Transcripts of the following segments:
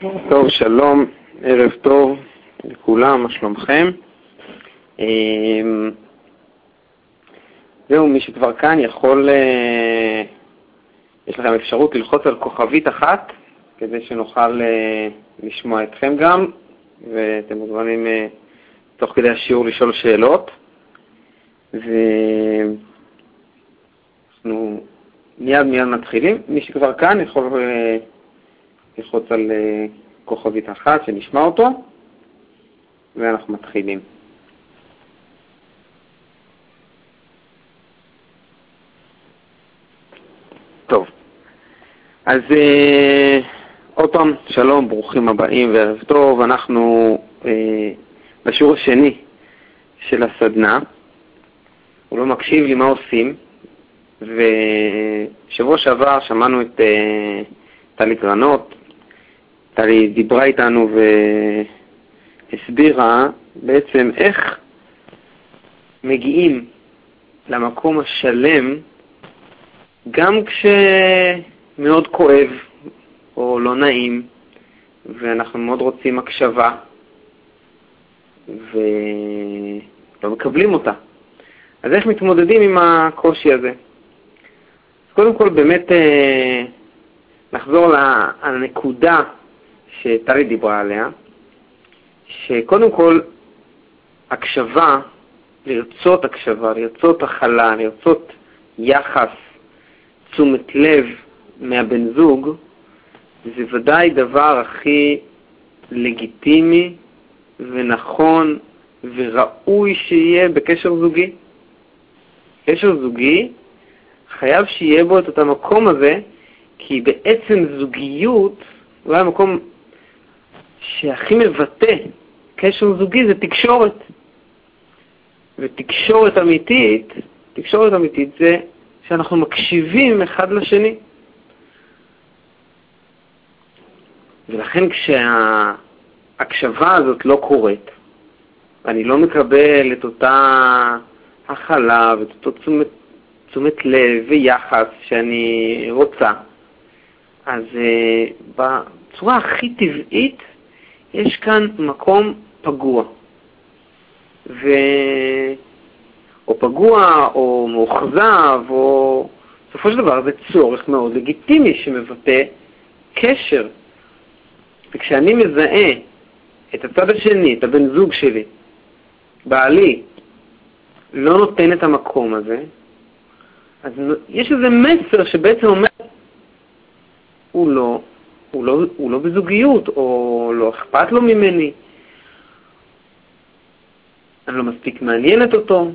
טוב, שלום, ערב טוב לכולם, מה שלומכם? אמ, זהו, מי שכבר כאן יכול, אה, יש לכם אפשרות ללחוץ על כוכבית אחת, כדי שנוכל אה, לשמוע אתכם גם, ואתם מוזמנים אה, תוך כדי השיעור לשאול שאלות. ואנחנו מיד מיד מתחילים. מי שכבר כאן יכול ללחוץ על כוכבית אחת שנשמע אותו, ואנחנו מתחילים. טוב, אז אה, עוד פעם, שלום, ברוכים הבאים וערב טוב. אנחנו אה, בשיעור השני של הסדנה. הוא לא מקשיב לי מה עושים, ושבוע שעבר שמענו את אה, טלי גרנות, טלי דיברה איתנו והסבירה בעצם איך מגיעים למקום השלם גם כשמאוד כואב או לא נעים, ואנחנו מאוד רוצים הקשבה, ולא מקבלים אותה. אז איך מתמודדים עם הקושי הזה? קודם כל, באמת אה, נחזור לנקודה שטלי דיברה עליה, שקודם כל, הקשבה, לרצות הקשבה, לרצות הכלה, לרצות יחס, תשומת לב מהבן זוג, זה ודאי דבר הכי לגיטימי ונכון וראוי שיהיה בקשר זוגי. קשר זוגי חייב שיהיה בו את אותו מקום הזה, כי בעצם זוגיות, אולי המקום שהכי מבטא קשר זוגי זה תקשורת. ותקשורת אמיתית, תקשורת אמיתית זה שאנחנו מקשיבים אחד לשני. ולכן כשההקשבה הזאת לא קורית, ואני לא מקבל את אותה הכלה ואת אותו תשומת, תשומת לב ויחס שאני רוצה, אז uh, בצורה הכי טבעית יש כאן מקום פגוע. ו... או פגוע, או מאוכזב, או... בסופו של דבר זה צורך מאוד לגיטימי שמבטא קשר. וכשאני מזהה את הצד השני, את הבן זוג שלי, בעלי, לא נותן את המקום הזה, אז יש איזה מסר שבעצם אומר, הוא לא, הוא לא, הוא לא בזוגיות, או לא אכפת לו ממני, אני לא מספיק מעניינת אותו,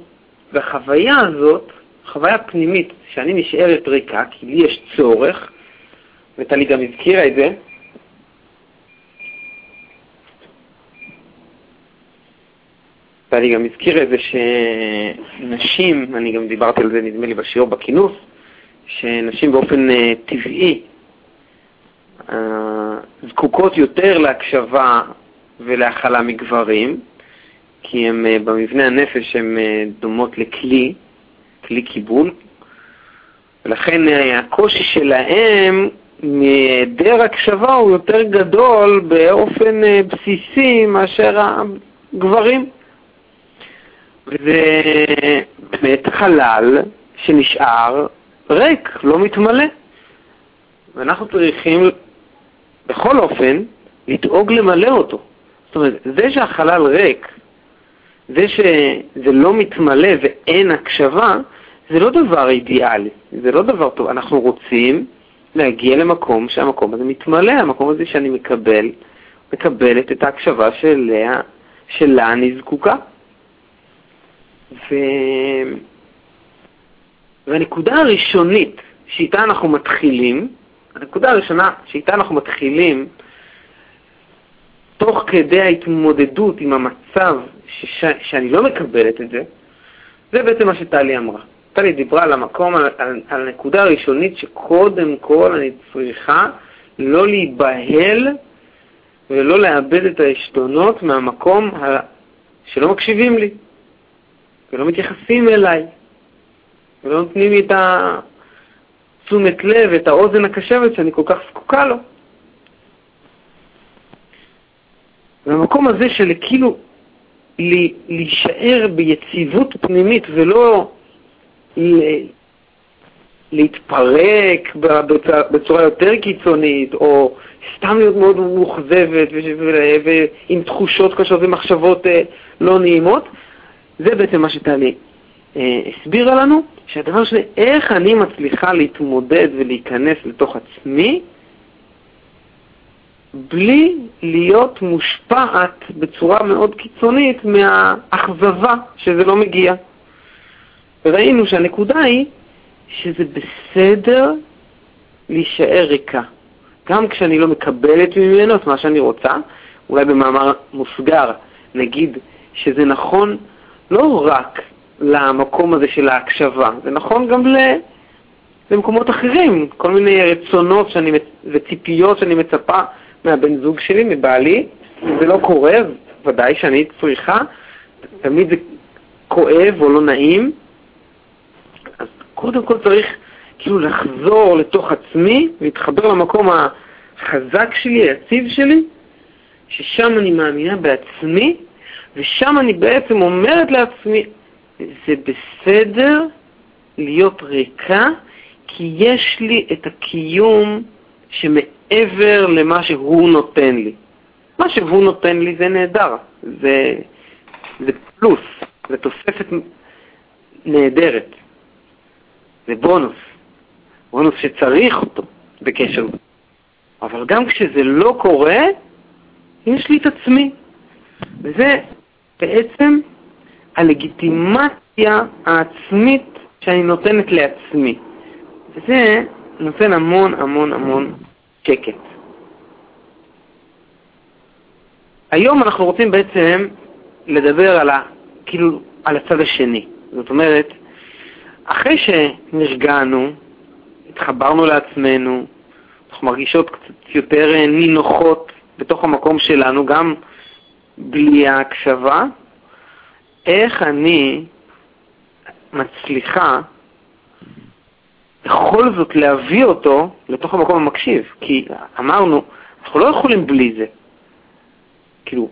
והחוויה הזאת, חוויה פנימית, שאני נשארת ריקה, כי לי יש צורך, וטלי גם הזכירה את זה, טלי גם הזכירה את זה שנשים, אני גם דיברתי על זה נדמה לי בשיעור בכינוס, שנשים באופן uh, טבעי זקוקות יותר להקשבה ולהכלה מגברים, כי הם uh, במבנה הנפש הן uh, דומות לכלי, כלי קיבול, ולכן הקושי שלהם מהיעדר הקשבה הוא יותר גדול באופן בסיסי מאשר הגברים. וזה באמת חלל שנשאר ריק, לא מתמלא. ואנחנו צריכים בכל אופן לדאוג למלא אותו. זאת אומרת, זה שהחלל ריק, זה שזה לא מתמלא ואין הקשבה, זה לא דבר אידיאלי, זה לא דבר טוב. אנחנו רוצים להגיע למקום שהמקום הזה מתמלא, המקום הזה שאני מקבל, מקבלת את ההקשבה שלה, שלה אני זקוקה. ו... והנקודה הראשונית שאיתה אנחנו מתחילים, הנקודה הראשונה שאיתה אנחנו מתחילים, תוך כדי ההתמודדות עם המצב שש... שאני לא מקבלת את זה, זה בעצם מה שטלי אמרה. טלי דיברה על המקום, על, על, על הנקודה הראשונית שקודם כל אני צריכה לא להיבהל ולא לאבד את העשתונות מהמקום ה... שלא מקשיבים לי. ולא מתייחסים אליי, ולא נותנים לי את התשומת לב, את האוזן הקשבת שאני כל כך זקוקה לו. והמקום הזה של כאילו להישאר ביציבות פנימית ולא להתפרק בצורה יותר קיצונית, או סתם להיות מאוד מאוכזבת ועם תחושות קשות ומחשבות אה, לא נעימות, זה בעצם מה שטלי אה, הסבירה לנו, שהדבר שלי, איך אני מצליחה להתמודד ולהיכנס לתוך עצמי בלי להיות מושפעת בצורה מאוד קיצונית מהאכזבה שזה לא מגיע. וראינו שהנקודה היא שזה בסדר להישאר ריקה. גם כשאני לא מקבלת ממנו את מה שאני רוצה, אולי במאמר מוסגר נגיד שזה נכון לא רק למקום הזה של ההקשבה, זה נכון גם למקומות אחרים, כל מיני רצונות שאני, וציפיות שאני מצפה מהבן זוג שלי, מבעלי, זה לא קורה, ודאי שאני צריכה, תמיד זה כואב או לא נעים, אז קודם כל צריך כאילו לחזור לתוך עצמי ולהתחבר למקום החזק שלי, היציב שלי, ששם אני מאמינה בעצמי, ושם אני בעצם אומרת לעצמי, זה בסדר להיות ריקה, כי יש לי את הקיום שמעבר למה שהוא נותן לי. מה שהוא נותן לי זה נהדר, זה, זה פלוס, זה תוספת נהדרת, זה בונוס, בונוס שצריך אותו בקשר. אבל גם כשזה לא קורה, יש לי את עצמי. וזה בעצם הלגיטימציה העצמית שאני נותנת לעצמי. וזה נותן המון המון המון שקט. היום אנחנו רוצים בעצם לדבר על, ה, כאילו, על הצד השני. זאת אומרת, אחרי שנרגענו, התחברנו לעצמנו, אנחנו מרגישות קצת יותר נינוחות בתוך המקום שלנו, גם בלי ההקשבה, איך אני מצליחה בכל זאת להביא אותו לתוך המקום המקשיב. כי אמרנו, אנחנו לא יכולים בלי זה. כאילו,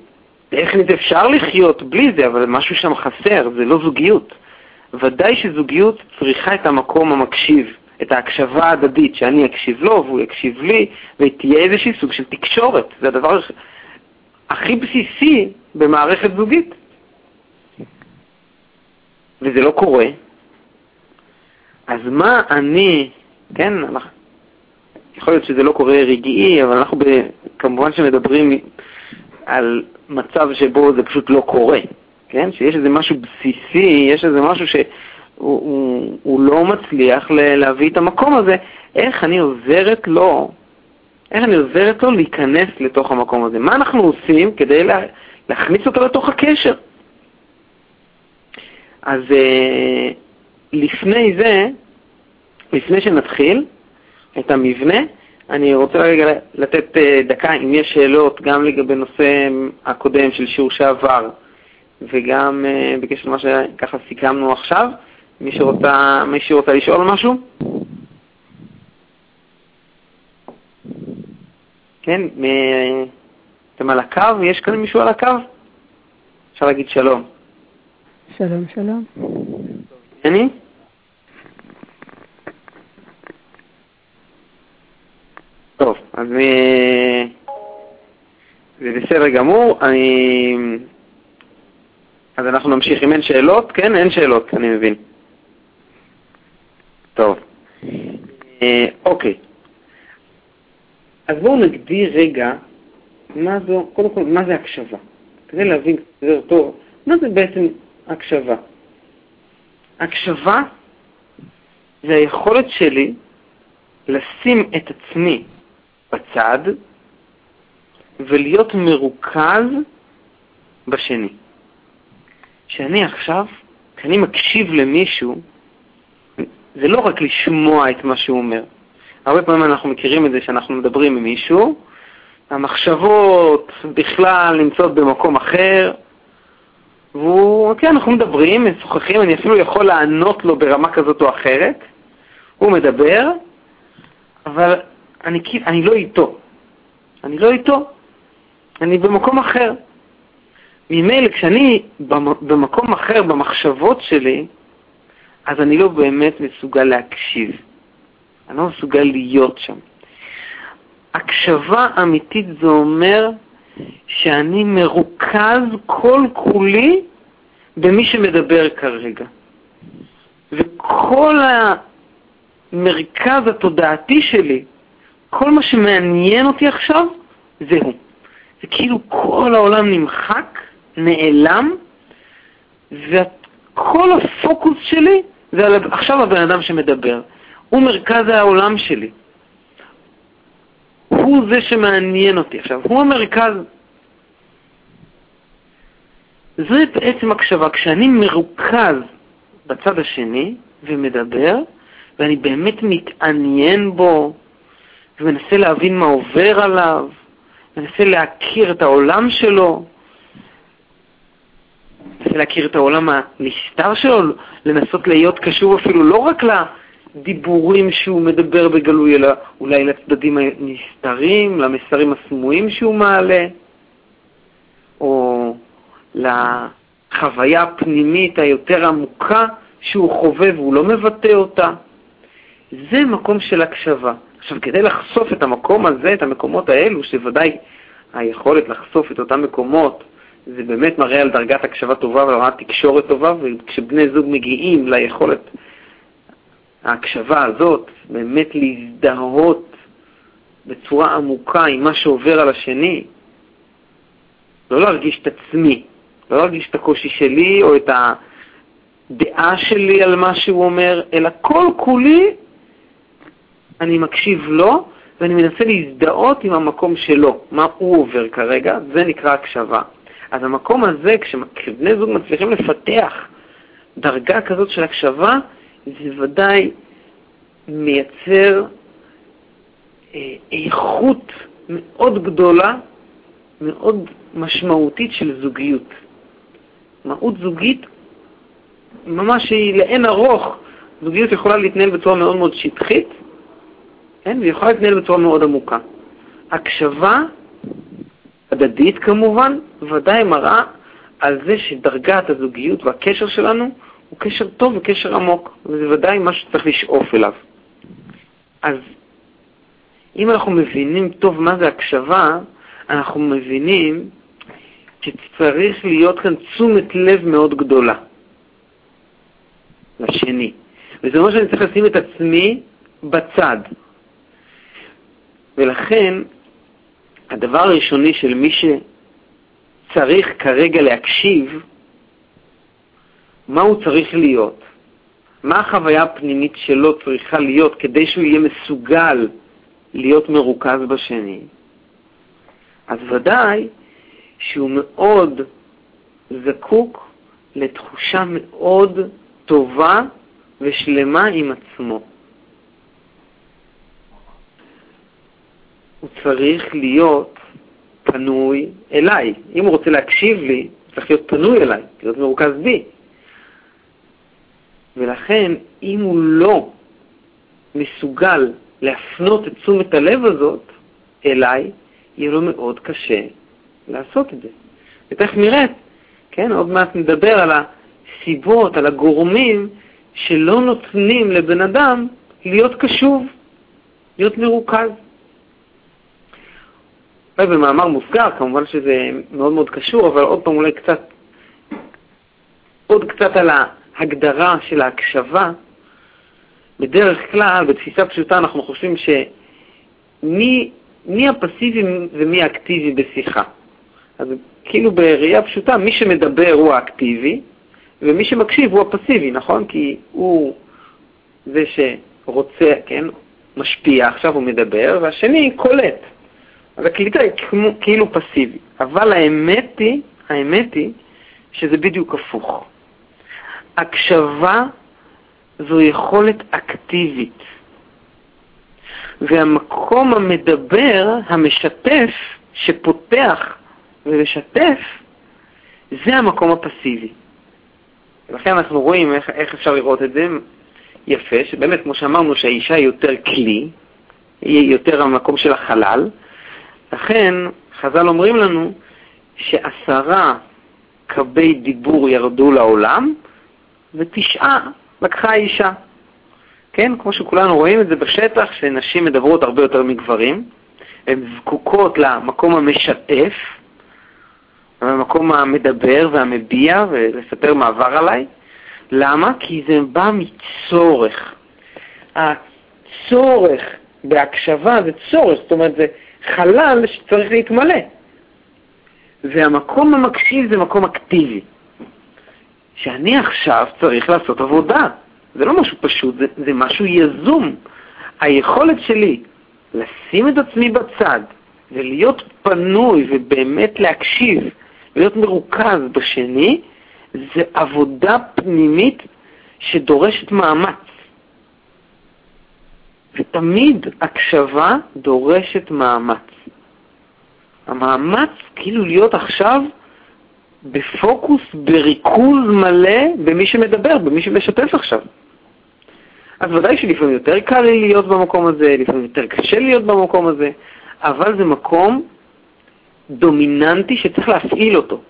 טכנית אפשר לחיות בלי זה, אבל משהו שם חסר, זה לא זוגיות. ודאי שזוגיות צריכה את המקום המקשיב, את ההקשבה ההדדית, שאני אקשיב לו והוא יקשיב לי, ותהיה איזושהי סוג של תקשורת. זה הדבר הכי בסיסי במערכת זוגית. וזה לא קורה, אז מה אני, כן, אנחנו, יכול להיות שזה לא קורה רגעי, אבל אנחנו ב, כמובן שמדברים על מצב שבו זה פשוט לא קורה, כן? שיש איזה משהו בסיסי, יש איזה משהו שהוא הוא, הוא לא מצליח להביא את המקום הזה, איך אני עוזרת לו, איך אני עוזרת לו להיכנס לתוך המקום הזה? מה אנחנו עושים כדי לה, להכניס אותו לתוך הקשר? אז uh, לפני זה, לפני שנתחיל את המבנה, אני רוצה רגע לתת uh, דקה, אם יש שאלות, גם לגבי נושא הקודם של שיעור שעבר, וגם uh, בקשר למה שככה סיכמנו עכשיו. מי שרוצה, מי שרוצה לשאול משהו? כן, אתם על הקו? יש כאן מישהו על הקו? אפשר להגיד שלום. שלום, שלום. אני? טוב, אז אה, זה בסדר גמור. אני... אז אנחנו נמשיך. אם אין שאלות, כן? אין שאלות, אני מבין. טוב. אה, אוקיי. אז בואו נגדיר רגע מה זו, קודם כל, מה זה הקשבה. כדי להבין יותר טוב, מה זה בעצם הקשבה? הקשבה זה היכולת שלי לשים את עצמי בצד ולהיות מרוכז בשני. שאני עכשיו, כשאני מקשיב למישהו, זה לא רק לשמוע את מה שהוא אומר. הרבה פעמים אנחנו מכירים את זה שאנחנו מדברים עם מישהו, המחשבות בכלל נמצאות במקום אחר, והוא, כן, אנחנו מדברים, משוחחים, אני אפילו יכול לענות לו ברמה כזאת או אחרת, הוא מדבר, אבל אני, אני לא איתו. אני לא איתו. אני במקום אחר. ממילא כשאני במקום אחר במחשבות שלי, אז אני לא באמת מסוגל להקשיב. אני לא מסוגל להיות שם. הקשבה אמיתית זה אומר שאני מרוכז כל כולי במי שמדבר כרגע. וכל המרכז התודעתי שלי, כל מה שמעניין אותי עכשיו, זה הוא. זה כאילו כל העולם נמחק, נעלם, וכל הפוקוס שלי זה עכשיו הבן אדם שמדבר. הוא מרכז העולם שלי. הוא זה שמעניין אותי עכשיו, הוא המרכז. זה בעצם הקשבה. כשאני מרוכז בצד השני ומדבר, ואני באמת מתעניין בו, ומנסה להבין מה עובר עליו, מנסה להכיר את העולם שלו, מנסה להכיר את העולם הנסתר שלו, לנסות להיות קשור אפילו לא רק לדיבורים שהוא מדבר בגלוי, אלא אולי לצדדים הנסתרים, למסרים הסמויים שהוא מעלה, או לחוויה הפנימית היותר עמוקה שהוא חווה והוא לא מבטא אותה. זה מקום של הקשבה. עכשיו, כדי לחשוף את המקום הזה, את המקומות האלו, שוודאי היכולת לחשוף את אותם מקומות, זה באמת מראה על דרגת הקשבה טובה ורמת תקשורת טובה, וכשבני זוג מגיעים ליכולת ההקשבה הזאת, באמת להזדהות בצורה עמוקה עם מה שעובר על השני, לא להרגיש את עצמי, לא להרגיש את הקושי שלי או את הדעה שלי על מה שהוא אומר, אלא כל כולי אני מקשיב לו ואני מנסה להזדהות עם המקום שלו, מה הוא עובר כרגע, זה נקרא הקשבה. אז המקום הזה, כשבני זוג מצליחים לפתח דרגה כזאת של הקשבה, זה ודאי מייצר אה, איכות מאוד גדולה, מאוד משמעותית של זוגיות. מהות זוגית ממש היא לאין ארוך. זוגיות יכולה להתנהל בצורה מאוד מאוד שטחית, כן? והיא יכולה להתנהל בצורה מאוד עמוקה. הקשבה הדדית כמובן, ודאי מראה על זה שדרגת הזוגיות והקשר שלנו הוא קשר טוב וקשר עמוק, וזה ודאי מה שצריך לשאוף אליו. אז אם אנחנו מבינים טוב מה זה הקשבה, אנחנו מבינים שצריך להיות כאן תשומת לב מאוד גדולה לשני. וזה אומר שאני צריך לשים את עצמי בצד. ולכן, הדבר הראשוני של מי שצריך כרגע להקשיב, מה הוא צריך להיות? מה החוויה הפנימית שלו צריכה להיות כדי שהוא יהיה מסוגל להיות מרוכז בשני? אז ודאי שהוא מאוד זקוק לתחושה מאוד טובה ושלמה עם עצמו. הוא צריך להיות פנוי אליי. אם הוא רוצה להקשיב לי, הוא צריך להיות פנוי אליי, להיות מרוכז בי. ולכן, אם הוא לא מסוגל להפנות את תשומת הלב הזאת אליי, יהיה לו מאוד קשה לעשות את זה. ותכף נראה, כן, עוד מעט נדבר על הסיבות, על הגורמים שלא נותנים לבן אדם להיות קשוב, להיות מרוכז. אולי במאמר מוסגר, כמובן שזה מאוד מאוד קשור, אבל עוד פעם אולי קצת, עוד קצת על ההגדרה של ההקשבה. בדרך כלל, בתפיסה פשוטה, אנחנו חושבים שמי מי הפסיבי ומי האקטיבי בשיחה. אז כאילו בראייה פשוטה, מי שמדבר הוא האקטיבי, ומי שמקשיב הוא הפסיבי, נכון? כי הוא זה שרוצה, כן, משפיע, עכשיו הוא מדבר, והשני קולט. אז הקליטה היא כמו, כאילו פסיבי. אבל האמת היא, האמת היא שזה בדיוק הפוך. הקשבה זו יכולת אקטיבית. והמקום המדבר, המשתף, שפותח ומשתף, זה המקום הפסיבי. ולכן אנחנו רואים איך, איך אפשר לראות את זה יפה, שבאמת, כמו שאמרנו, שהאישה היא יותר כלי, היא יותר המקום של החלל, לכן חז"ל אומרים לנו שעשרה קבי דיבור ירדו לעולם ותשעה לקחה האישה. כן, כמו שכולנו רואים את זה בשטח, שנשים מדברות הרבה יותר מגברים, הן זקוקות למקום המשתף, למקום המדבר והמביע ולספר מה עבר עליי. למה? כי זה בא מצורך. הצורך בהקשבה זה צורך, זאת אומרת זה חלל שצריך להתמלא. והמקום המקשיב זה מקום אקטיבי. שאני עכשיו צריך לעשות עבודה. זה לא משהו פשוט, זה, זה משהו יזום. היכולת שלי לשים את עצמי בצד ולהיות פנוי ובאמת להקשיב, להיות מרוכז בשני, זה עבודה פנימית שדורשת מאמץ. ותמיד הקשבה דורשת מאמץ. המאמץ כאילו להיות עכשיו בפוקוס, בריכוז מלא במי שמדבר, במי שמשתף עכשיו. אז ודאי שלפעמים יותר קל לי להיות במקום הזה, לפעמים יותר קשה להיות במקום הזה, אבל זה מקום דומיננטי שצריך להפעיל אותו.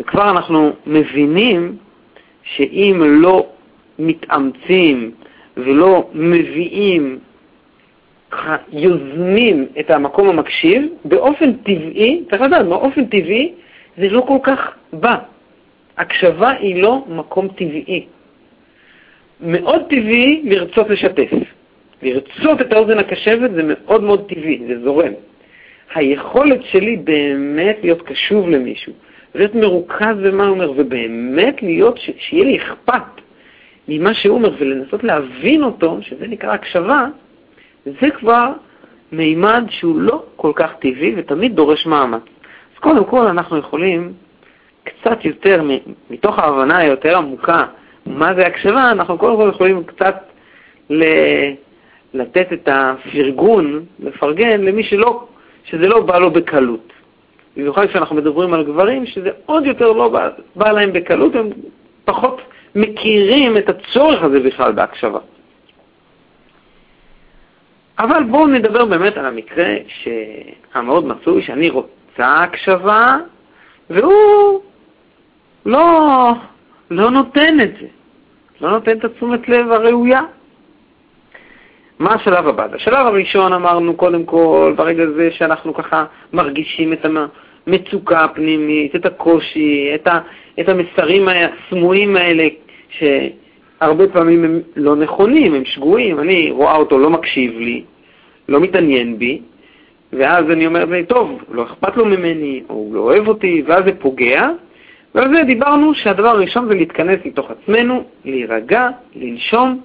וכבר אנחנו מבינים שאם לא מתאמצים ולא מביאים, יוזמים את המקום המקשיב, באופן טבעי, צריך לדעת, באופן טבעי זה לא כל כך בא. הקשבה היא לא מקום טבעי. מאוד טבעי לרצות לשתף. לרצות את האוזן הקשבת זה מאוד מאוד טבעי, זה זורם. היכולת שלי באמת להיות קשוב למישהו, להיות מרוכז במה הוא אומר, ובאמת להיות, ש... שיהיה לי אכפת ממה שהוא אומר ולנסות להבין אותו, שזה נקרא הקשבה, זה כבר מימד שהוא לא כל כך טבעי ותמיד דורש מאמץ. קודם כל אנחנו יכולים קצת יותר, מתוך ההבנה היותר עמוקה מה זה הקשבה, אנחנו קודם כל יכולים קצת ל... לתת את הפרגון, לפרגן למי שלא, שזה לא בא לו בקלות. במיוחד כשאנחנו מדברים על גברים, שזה עוד יותר לא בא, בא להם בקלות, הם פחות מכירים את הצורך הזה בכלל בהקשבה. אבל בואו נדבר באמת על המקרה המאוד מצוי, שאני רוצה הקשבה, והוא לא, לא נותן את זה, לא נותן את התשומת לב הראויה. מה השלב הבא? השלב הראשון אמרנו קודם כל, ברגע זה שאנחנו ככה מרגישים את המצוקה הפנימית, את הקושי, את, ה, את המסרים הסמויים האלה, שהרבה פעמים הם לא נכונים, הם שגויים, אני רואה אותו לא מקשיב לי, לא מתעניין בי, ואז אני אומר, טוב, לא אכפת לו ממני, או הוא לא אוהב אותי, ואז זה פוגע, ועל זה דיברנו שהדבר הראשון זה להתכנס לתוך עצמנו, להירגע, לנשום,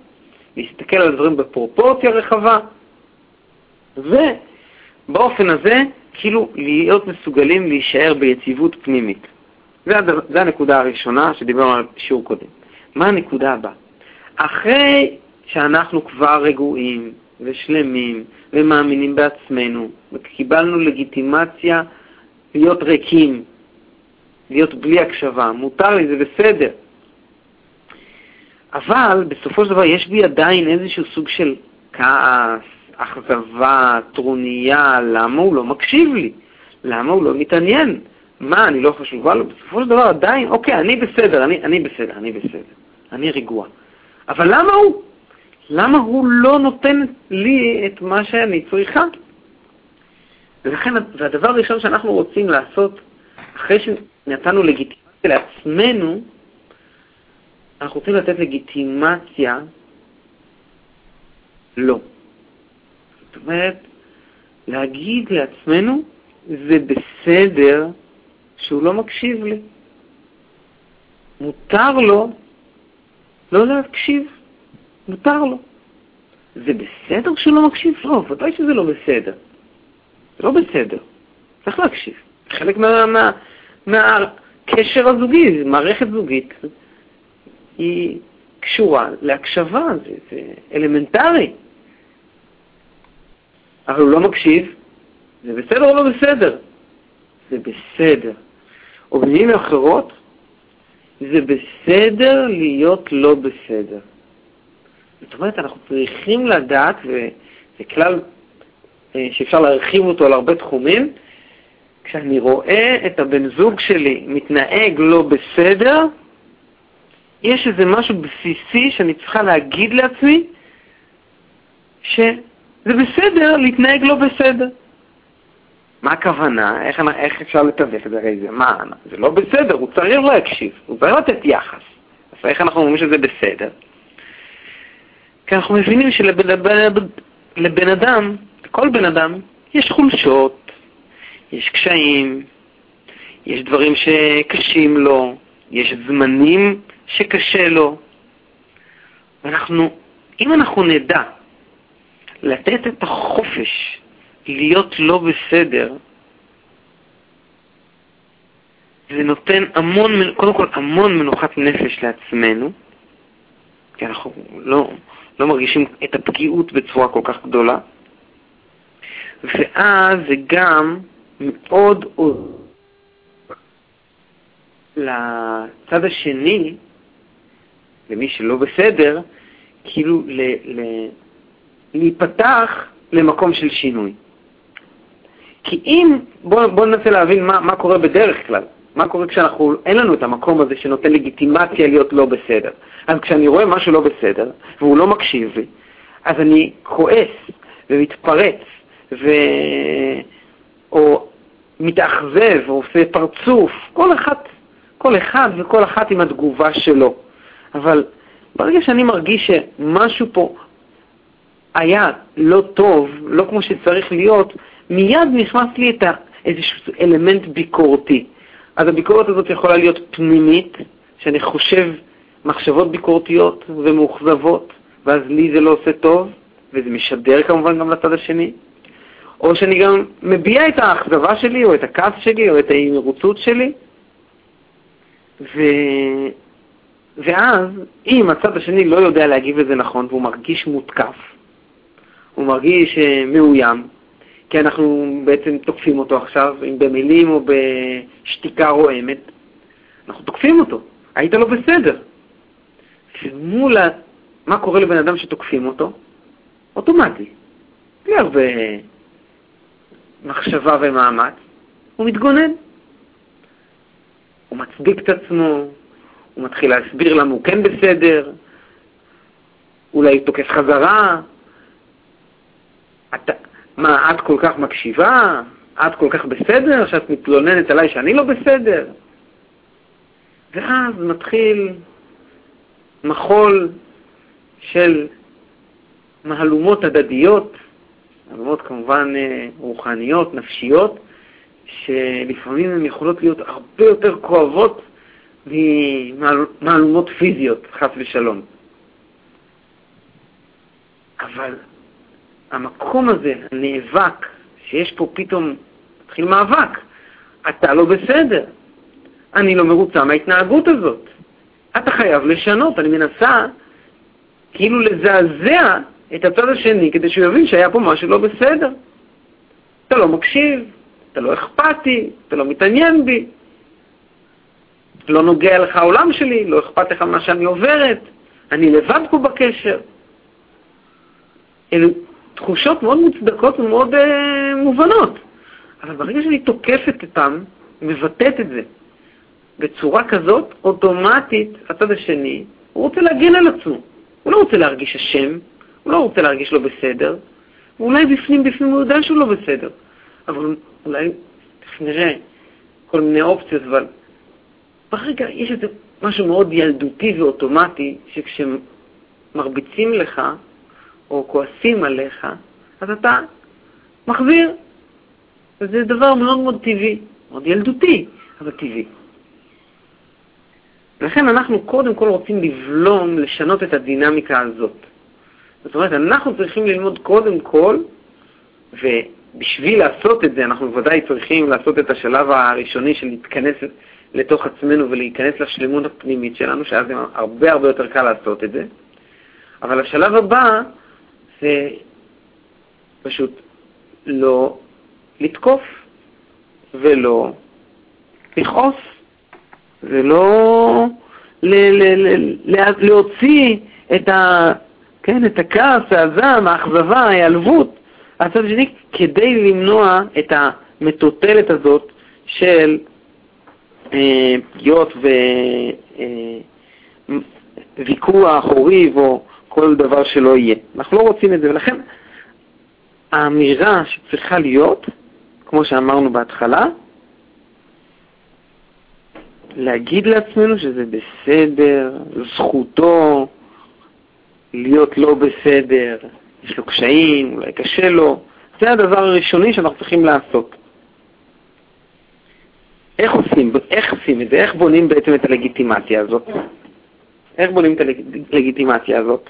להסתכל על הדברים בפרופורציה רחבה, ובאופן הזה כאילו להיות מסוגלים להישאר ביציבות פנימית. זו הנקודה הראשונה שדיברנו על שיעור קודם. מה הנקודה הבאה? אחרי שאנחנו כבר רגועים ושלמים ומאמינים בעצמנו, וקיבלנו לגיטימציה להיות ריקים, להיות בלי הקשבה, מותר לי, זה בסדר. אבל בסופו של דבר יש בי עדיין איזשהו סוג של כעס, אכזבה, טרוניה, למה הוא לא מקשיב לי? למה הוא לא מתעניין? מה, אני לא חשובה לו? בסופו של דבר עדיין, אוקיי, אני בסדר, אני, אני בסדר, אני בסדר, אני רגוע. אבל למה הוא? למה הוא לא נותן לי את מה שאני צריכה? ולכן, והדבר הראשון שאנחנו רוצים לעשות, אחרי שנתנו לגיטימציה לעצמנו, אנחנו רוצים לתת לגיטימציה לא. זאת אומרת, להגיד לעצמנו, זה בסדר שהוא לא מקשיב לי. מותר לו לא להקשיב, מותר לו. זה בסדר שהוא לא מקשיב? לא, ודאי שזה לא בסדר. זה לא בסדר, צריך להקשיב. חלק מה, מה, מהקשר הזוגי, מערכת זוגית, היא קשורה להקשבה, זה, זה אלמנטרי. אבל הוא לא מקשיב, זה בסדר או לא בסדר? זה בסדר. או במילים אחרות, זה בסדר להיות לא בסדר. זאת אומרת, אנחנו צריכים לדעת, וזה כלל אה, שאפשר להרחיב אותו על הרבה תחומים, כשאני רואה את הבן זוג שלי מתנהג לא בסדר, יש איזה משהו בסיסי שאני צריכה להגיד לעצמי שזה בסדר להתנהג לא בסדר. מה הכוונה? איך, איך אפשר לתווך את זה? הרי זה מה? זה לא בסדר, הוא צריך להקשיב, הוא צריך לתת יחס. אז איך אנחנו אומרים שזה בסדר? כי אנחנו מבינים שלבן אדם, לכל בן אדם, יש חולשות, יש קשיים, יש דברים שקשים לו, יש זמנים שקשה לו. ואנחנו, אם אנחנו נדע לתת את החופש להיות לא בסדר, זה נותן המון, קודם כל המון מנוחת נפש לעצמנו, כי אנחנו לא, לא מרגישים את הפגיעות בצורה כל כך גדולה, ואז זה גם מאוד לצד השני, למי שלא בסדר, כאילו ל, ל, להיפתח למקום של שינוי. כי אם, בואו בוא ננסה להבין מה, מה קורה בדרך כלל. מה קורה כשאנחנו, אין לנו את המקום הזה שנותן לגיטימציה להיות לא בסדר. אז כשאני רואה משהו לא בסדר, והוא לא מקשיב לי, אז אני כועס ומתפרץ, ו... או מתאכזב, או עושה פרצוף, כל אחד, כל אחד וכל אחת עם התגובה שלו. אבל ברגע שאני מרגיש שמשהו פה היה לא טוב, לא כמו שצריך להיות, מיד נכנס לי את איזשהו אלמנט ביקורתי. אז הביקורת הזאת יכולה להיות פנימית, שאני חושב מחשבות ביקורתיות ומאוכזבות, ואז לי זה לא עושה טוב, וזה משדר כמובן גם לצד השני, או שאני גם מביע את האכזבה שלי, או את הכעס שלי, או את המרוצות שלי, ו... ואז, אם הצד השני לא יודע להגיב לזה נכון, והוא מרגיש מותקף, הוא מרגיש אה, מאוים, כי אנחנו בעצם תוקפים אותו עכשיו, אם במילים או בשתיקה רועמת, אנחנו תוקפים אותו. היית לא בסדר. ומול ה... מה קורה לבן אדם שתוקפים אותו? אוטומטי. בלי הרבה מחשבה ומאמץ, הוא מתגונן. הוא מצדיק את עצמו, הוא מתחיל להסביר למה הוא כן בסדר, אולי תוקף חזרה. מה, את כל כך מקשיבה? את כל כך בסדר שאת מתלוננת עליי שאני לא בסדר? ואז מתחיל מחול של מהלומות הדדיות, מהלומות כמובן אה, רוחניות, נפשיות, שלפעמים הן יכולות להיות הרבה יותר כואבות ממהלומות פיזיות, חס ושלום. אבל המקום הזה, הנאבק, שיש פה פתאום, מתחיל מאבק, אתה לא בסדר, אני לא מרוצה מההתנהגות הזאת. אתה חייב לשנות, אני מנסה כאילו לזעזע את הצד השני כדי שהוא יבין שהיה פה משהו לא בסדר. אתה לא מקשיב, אתה לא אכפתי, אתה לא מתעניין בי, לא נוגע לך העולם שלי, לא אכפת לך מה שאני עוברת, אני לבד פה בקשר. אלו תחושות מאוד מוצדקות ומאוד אה, מובנות. אבל ברגע שאני תוקפת אותם, מבטאת את זה בצורה כזאת, אוטומטית הצד השני, הוא רוצה להגן על עצמו. הוא לא רוצה להרגיש אשם, הוא לא רוצה להרגיש לא בסדר, ואולי בפנים בפנים הוא יודע שהוא לא בסדר. אבל אולי, תכף נראה כל מיני אופציות, אבל ברגע, יש איזה משהו מאוד ילדותי ואוטומטי, שכשמרביצים לך, או כועסים עליך, אז אתה מחזיר. וזה דבר מאוד מאוד טבעי, מאוד ילדותי, אבל טבעי. לכן אנחנו קודם כל רוצים לבלום, לשנות את הדינמיקה הזאת. זאת אומרת, אנחנו צריכים ללמוד קודם כל, ובשביל לעשות את זה אנחנו ודאי צריכים לעשות את השלב הראשוני של להתכנס לתוך עצמנו ולהיכנס לשלמות הפנימית שלנו, שאז זה הרבה הרבה יותר קל לעשות את זה. אבל השלב הבא זה פשוט לא לתקוף ולא לכעוס ולא ל- ל- ל- להוציא את, ה- כן, את הכעס, הזעם, האכזבה, ההיעלבות. הצד השני, כדי למנוע את המטוטלת הזאת של אה, פגיעות וויכוח אה, או ריב או כל דבר שלא יהיה. אנחנו לא רוצים את זה, ולכן האמירה שצריכה להיות, כמו שאמרנו בהתחלה, להגיד לעצמנו שזה בסדר, זכותו להיות לא בסדר, יש לו קשיים, אולי קשה לו. זה הדבר הראשוני שאנחנו צריכים לעשות. איך עושים, איך עושים את זה? איך בונים בעצם את הלגיטימציה הזאת? איך בונים את הלגיטימציה הזאת?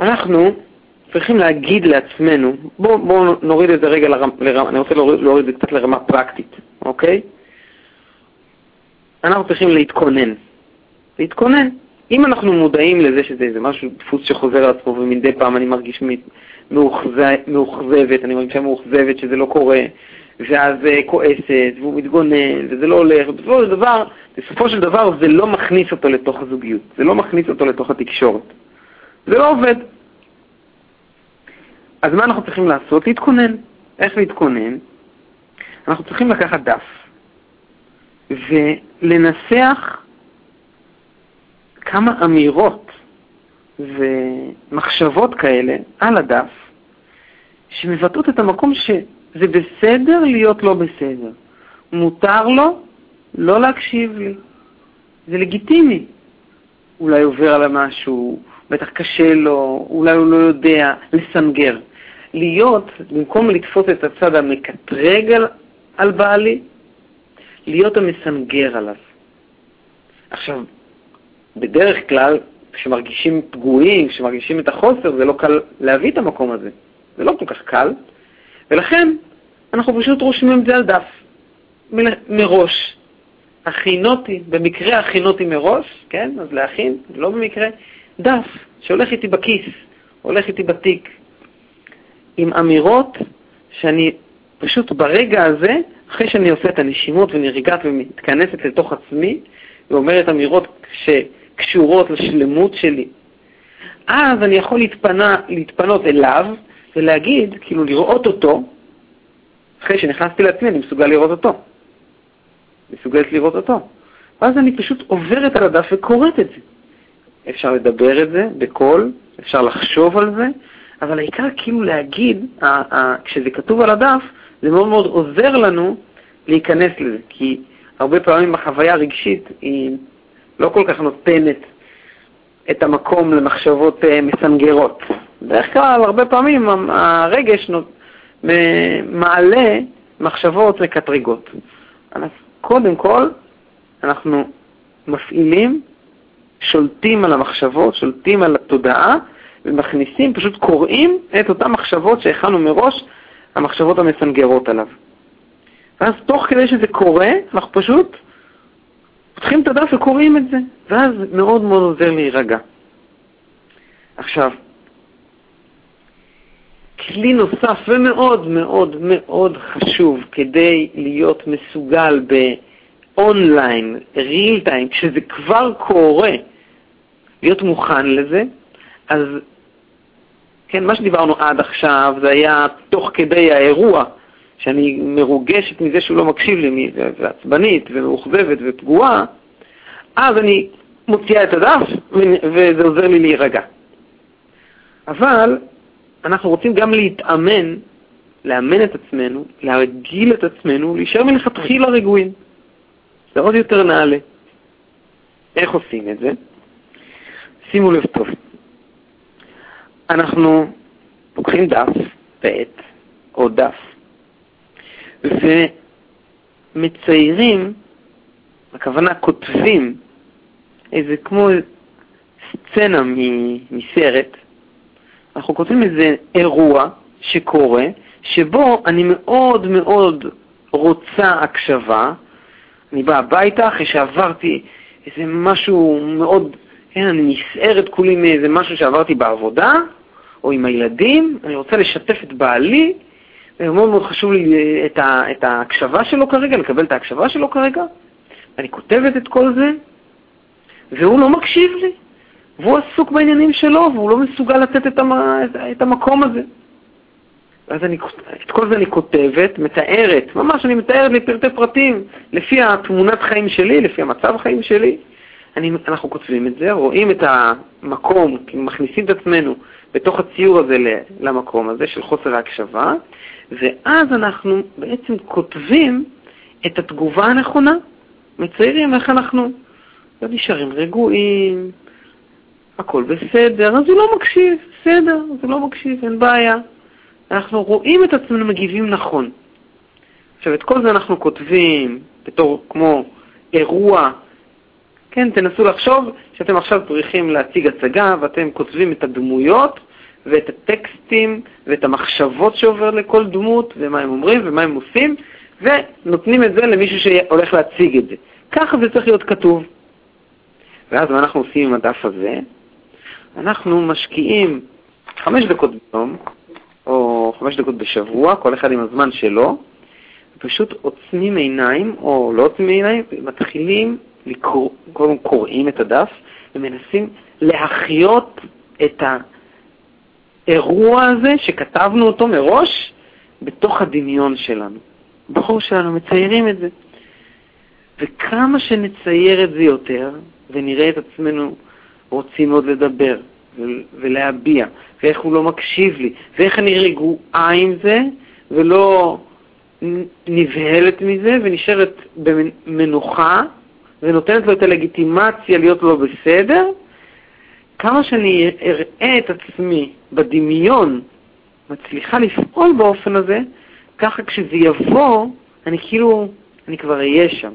אנחנו צריכים להגיד לעצמנו, בואו בוא נוריד את זה רגע לרמה, לרמה, אני רוצה להוריד, להוריד את זה קצת לרמה פרקטית, אוקיי? אנחנו צריכים להתכונן. להתכונן. אם אנחנו מודעים לזה שזה איזה משהו, דפוס שחוזר על עצמו ומדי פעם אני מרגיש מאוכזבת, אני מרגישה מאוכזבת שזה לא קורה, ואז אה, כועסת, והוא מתגונן, וזה לא הולך, ובסופו של דבר, בסופו של דבר זה לא מכניס אותו לתוך הזוגיות, זה לא מכניס אותו לתוך התקשורת. זה לא עובד. אז מה אנחנו צריכים לעשות? להתכונן. איך להתכונן? אנחנו צריכים לקחת דף ולנסח כמה אמירות ומחשבות כאלה על הדף שמבטאות את המקום שזה בסדר להיות לא בסדר. מותר לו לא להקשיב לי. זה לגיטימי. אולי עובר עליו משהו, בטח קשה לו, אולי הוא לא יודע, לסנגר. להיות, במקום לתפוס את הצד המקטרג על, על בעלי, להיות המסנגר עליו. עכשיו, בדרך כלל, כשמרגישים פגועים, כשמרגישים את החוסר, זה לא קל להביא את המקום הזה. זה לא כל כך קל, ולכן אנחנו פשוט רושמים את זה על דף, מראש. הכינותי, במקרה הכינותי מראש, כן? אז להכין, לא במקרה, דף שהולך איתי בכיס, הולך איתי בתיק, עם אמירות שאני פשוט ברגע הזה, אחרי שאני עושה את הנשימות ונרגעת ומתכנסת לתוך עצמי, ואומרת אמירות שקשורות לשלמות שלי, אז אני יכול להתפנה, להתפנות אליו ולהגיד, כאילו לראות אותו, אחרי שנכנסתי לעצמי אני מסוגל לראות אותו. מסוגלת לראות אותו. ואז אני פשוט עוברת על הדף וקוראת את זה. אפשר לדבר את זה בקול, אפשר לחשוב על זה, אבל העיקר כאילו להגיד, כשזה כתוב על הדף, זה מאוד מאוד עוזר לנו להיכנס לזה, כי הרבה פעמים החוויה הרגשית היא לא כל כך נותנת את המקום למחשבות אה, מסנגרות. בדרך כלל, הרבה פעמים הרגש מעלה מחשבות מקטרגות. אז קודם כל, אנחנו מפעילים, שולטים על המחשבות, שולטים על התודעה, ומכניסים, פשוט קוראים את אותן מחשבות שהכנו מראש, המחשבות המסנגרות עליו. ואז תוך כדי שזה קורה, אנחנו פשוט פותחים את הדף וקוראים את זה, ואז מאוד מאוד עוזר להירגע. עכשיו, כלי נוסף ומאוד מאוד מאוד חשוב כדי להיות מסוגל באונליין, ריל טיים, כשזה כבר קורה, להיות מוכן לזה, אז כן, מה שדיברנו עד עכשיו זה היה תוך כדי האירוע, שאני מרוגשת מזה שהוא לא מקשיב לי, ועצבנית ומאוכזבת ופגועה, אז אני מוציאה את הדף וזה עוזר לי להירגע. אבל אנחנו רוצים גם להתאמן, לאמן את עצמנו, להרגיל את עצמנו, להישאר מלכתחילה רגועים. זה עוד יותר נעלה. איך עושים את זה? שימו לב טוב. אנחנו לוקחים דף ועט או דף ומציירים, הכוונה כותבים, איזה כמו סצנה מסרט, אנחנו כותבים איזה אירוע שקורה, שבו אני מאוד מאוד רוצה הקשבה, אני בא הביתה אחרי שעברתי איזה משהו מאוד, כן, אני נסערת כולי מאיזה משהו שעברתי בעבודה, או עם הילדים, אני רוצה לשתף את בעלי, ומאוד מאוד חשוב לי אה, את, ה, את ההקשבה שלו כרגע, לקבל את ההקשבה שלו כרגע. אני כותבת את כל זה, והוא לא מקשיב לי, והוא עסוק בעניינים שלו, והוא לא מסוגל לתת את, המ, את, את המקום הזה. ואז אני, את כל זה אני כותבת, מתארת, ממש אני מתארת לפרטי פרטים, לפי התמונת חיים שלי, לפי המצב החיים שלי. אני, אנחנו כותבים את זה, רואים את המקום, מכניסים את עצמנו בתוך הציור הזה למקום הזה של חוסר ההקשבה, ואז אנחנו בעצם כותבים את התגובה הנכונה, מציירים איך אנחנו לא נשארים רגועים, הכל בסדר, אז הוא לא מקשיב, בסדר, אז הוא לא מקשיב, אין בעיה. אנחנו רואים את עצמנו מגיבים נכון. עכשיו, את כל זה אנחנו כותבים בתור כמו אירוע. כן, תנסו לחשוב שאתם עכשיו צריכים להציג הצגה ואתם כותבים את הדמויות ואת הטקסטים ואת המחשבות שעובר לכל דמות ומה הם אומרים ומה הם עושים ונותנים את זה למישהו שהולך להציג את זה. ככה זה צריך להיות כתוב. ואז מה אנחנו עושים עם הדף הזה? אנחנו משקיעים חמש דקות ביום, או חמש דקות בשבוע, כל אחד עם הזמן שלו, ופשוט עוצמים עיניים, או לא עוצמים עיניים, ומתחילים לקרוא, קודם קוראים את הדף, ומנסים להחיות את האירוע הזה שכתבנו אותו מראש בתוך הדמיון שלנו. בחור שלנו מציירים את זה. וכמה שנצייר את זה יותר, ונראה את עצמנו רוצים מאוד לדבר ולהביע, ואיך הוא לא מקשיב לי, ואיך אני רגועה עם זה, ולא נבהלת מזה, ונשארת במנוחה, ונותנת לו את הלגיטימציה להיות לא בסדר, כמה שאני אראה את עצמי בדמיון מצליחה לפעול באופן הזה, ככה כשזה יבוא, אני כאילו, אני כבר אהיה שם.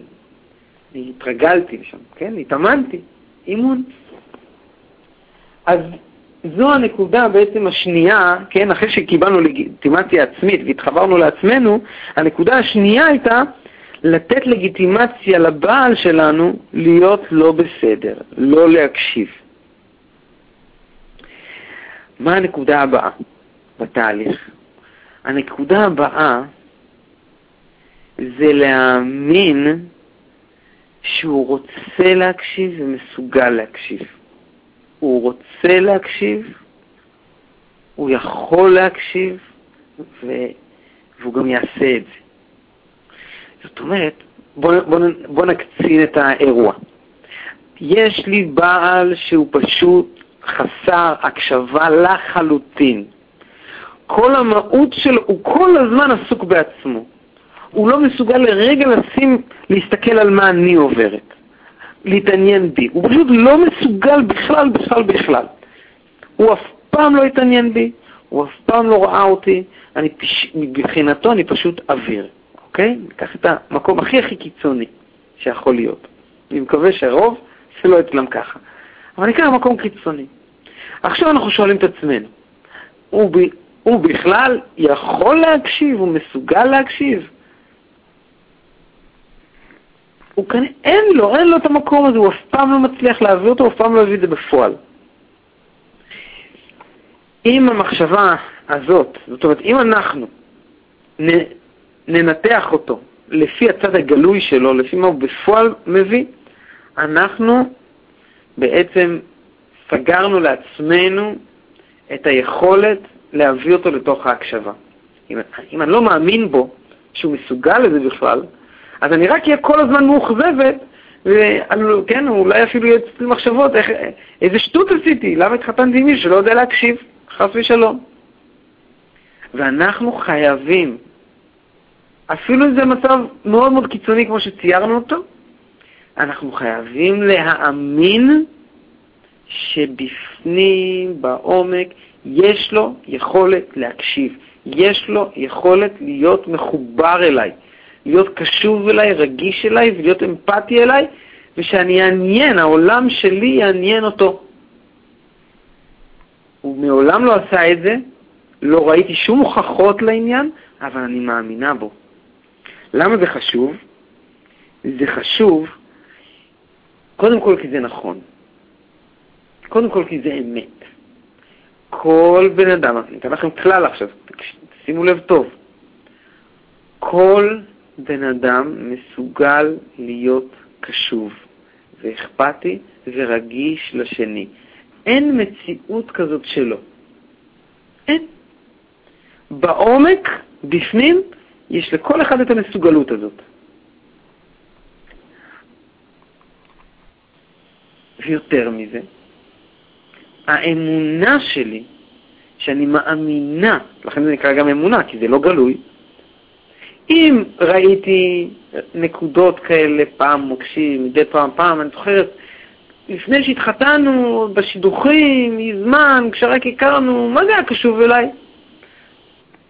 אני התרגלתי לשם, כן? התאמנתי, אימון. אז זו הנקודה בעצם השנייה, כן, אחרי שקיבלנו לגיטימציה עצמית והתחברנו לעצמנו, הנקודה השנייה הייתה לתת לגיטימציה לבעל שלנו להיות לא בסדר, לא להקשיב. מה הנקודה הבאה בתהליך? הנקודה הבאה זה להאמין שהוא רוצה להקשיב ומסוגל להקשיב. הוא רוצה להקשיב, הוא יכול להקשיב. והוא גם יעשה את זה. זאת אומרת, בואו בוא, בוא נקצין את האירוע. יש לי בעל שהוא פשוט חסר הקשבה לחלוטין. כל המהות שלו, הוא כל הזמן עסוק בעצמו. הוא לא מסוגל לרגע לשים, להסתכל על מה אני עוברת. להתעניין בי. הוא פשוט לא מסוגל בכלל, בכלל, בכלל. הוא אף פעם לא התעניין בי, הוא אף פעם לא ראה אותי, אני. מבחינתו אני פשוט אוויר, אוקיי? ניקח את המקום הכי הכי קיצוני שיכול להיות. אני מקווה שהרוב זה לא אצלם ככה. אבל ניקח מקום קיצוני. עכשיו אנחנו שואלים את עצמנו, הוא, ב... הוא בכלל יכול להקשיב? הוא מסוגל להקשיב? הוא כנראה, אין לו, אין לו את המקום הזה, הוא אף פעם לא מצליח להביא אותו, הוא אף פעם לא הביא את זה בפועל. אם המחשבה הזאת, זאת אומרת, אם אנחנו ננתח אותו לפי הצד הגלוי שלו, לפי מה הוא בפועל מביא, אנחנו בעצם סגרנו לעצמנו את היכולת להביא אותו לתוך ההקשבה. אם, אם אני לא מאמין בו, שהוא מסוגל לזה בכלל, אז אני רק אהיה כל הזמן מאוכזבת, וכן, אולי אפילו יהיה אצלי מחשבות, איך, איזה שטות עשיתי, למה התחתנתי עם מישהו שלא יודע להקשיב, חס ושלום. ואנחנו חייבים, אפילו אם זה מצב מאוד מאוד קיצוני כמו שציירנו אותו, אנחנו חייבים להאמין שבפנים, בעומק, יש לו יכולת להקשיב, יש לו יכולת להיות מחובר אליי. להיות קשוב אליי, רגיש אליי ולהיות אמפתי אליי, ושאני אעניין, העולם שלי יעניין אותו. הוא מעולם לא עשה את זה, לא ראיתי שום הוכחות לעניין, אבל אני מאמינה בו. למה זה חשוב? זה חשוב, קודם כל כי זה נכון. קודם כל כי זה אמת. כל בן אדם, אני אתן לכם כלל עכשיו, שימו לב טוב, כל בן אדם מסוגל להיות קשוב ואכפתי ורגיש לשני. אין מציאות כזאת שלא. אין. בעומק, בפנים, יש לכל אחד את המסוגלות הזאת. ויותר מזה, האמונה שלי, שאני מאמינה, לכן זה נקרא גם אמונה, כי זה לא גלוי, אם ראיתי נקודות כאלה פעם מוקשים, מדי פעם פעם, אני זוכרת, לפני שהתחתנו, בשידוכים, מזמן, כשרק הכרנו, מה זה היה קשוב אליי?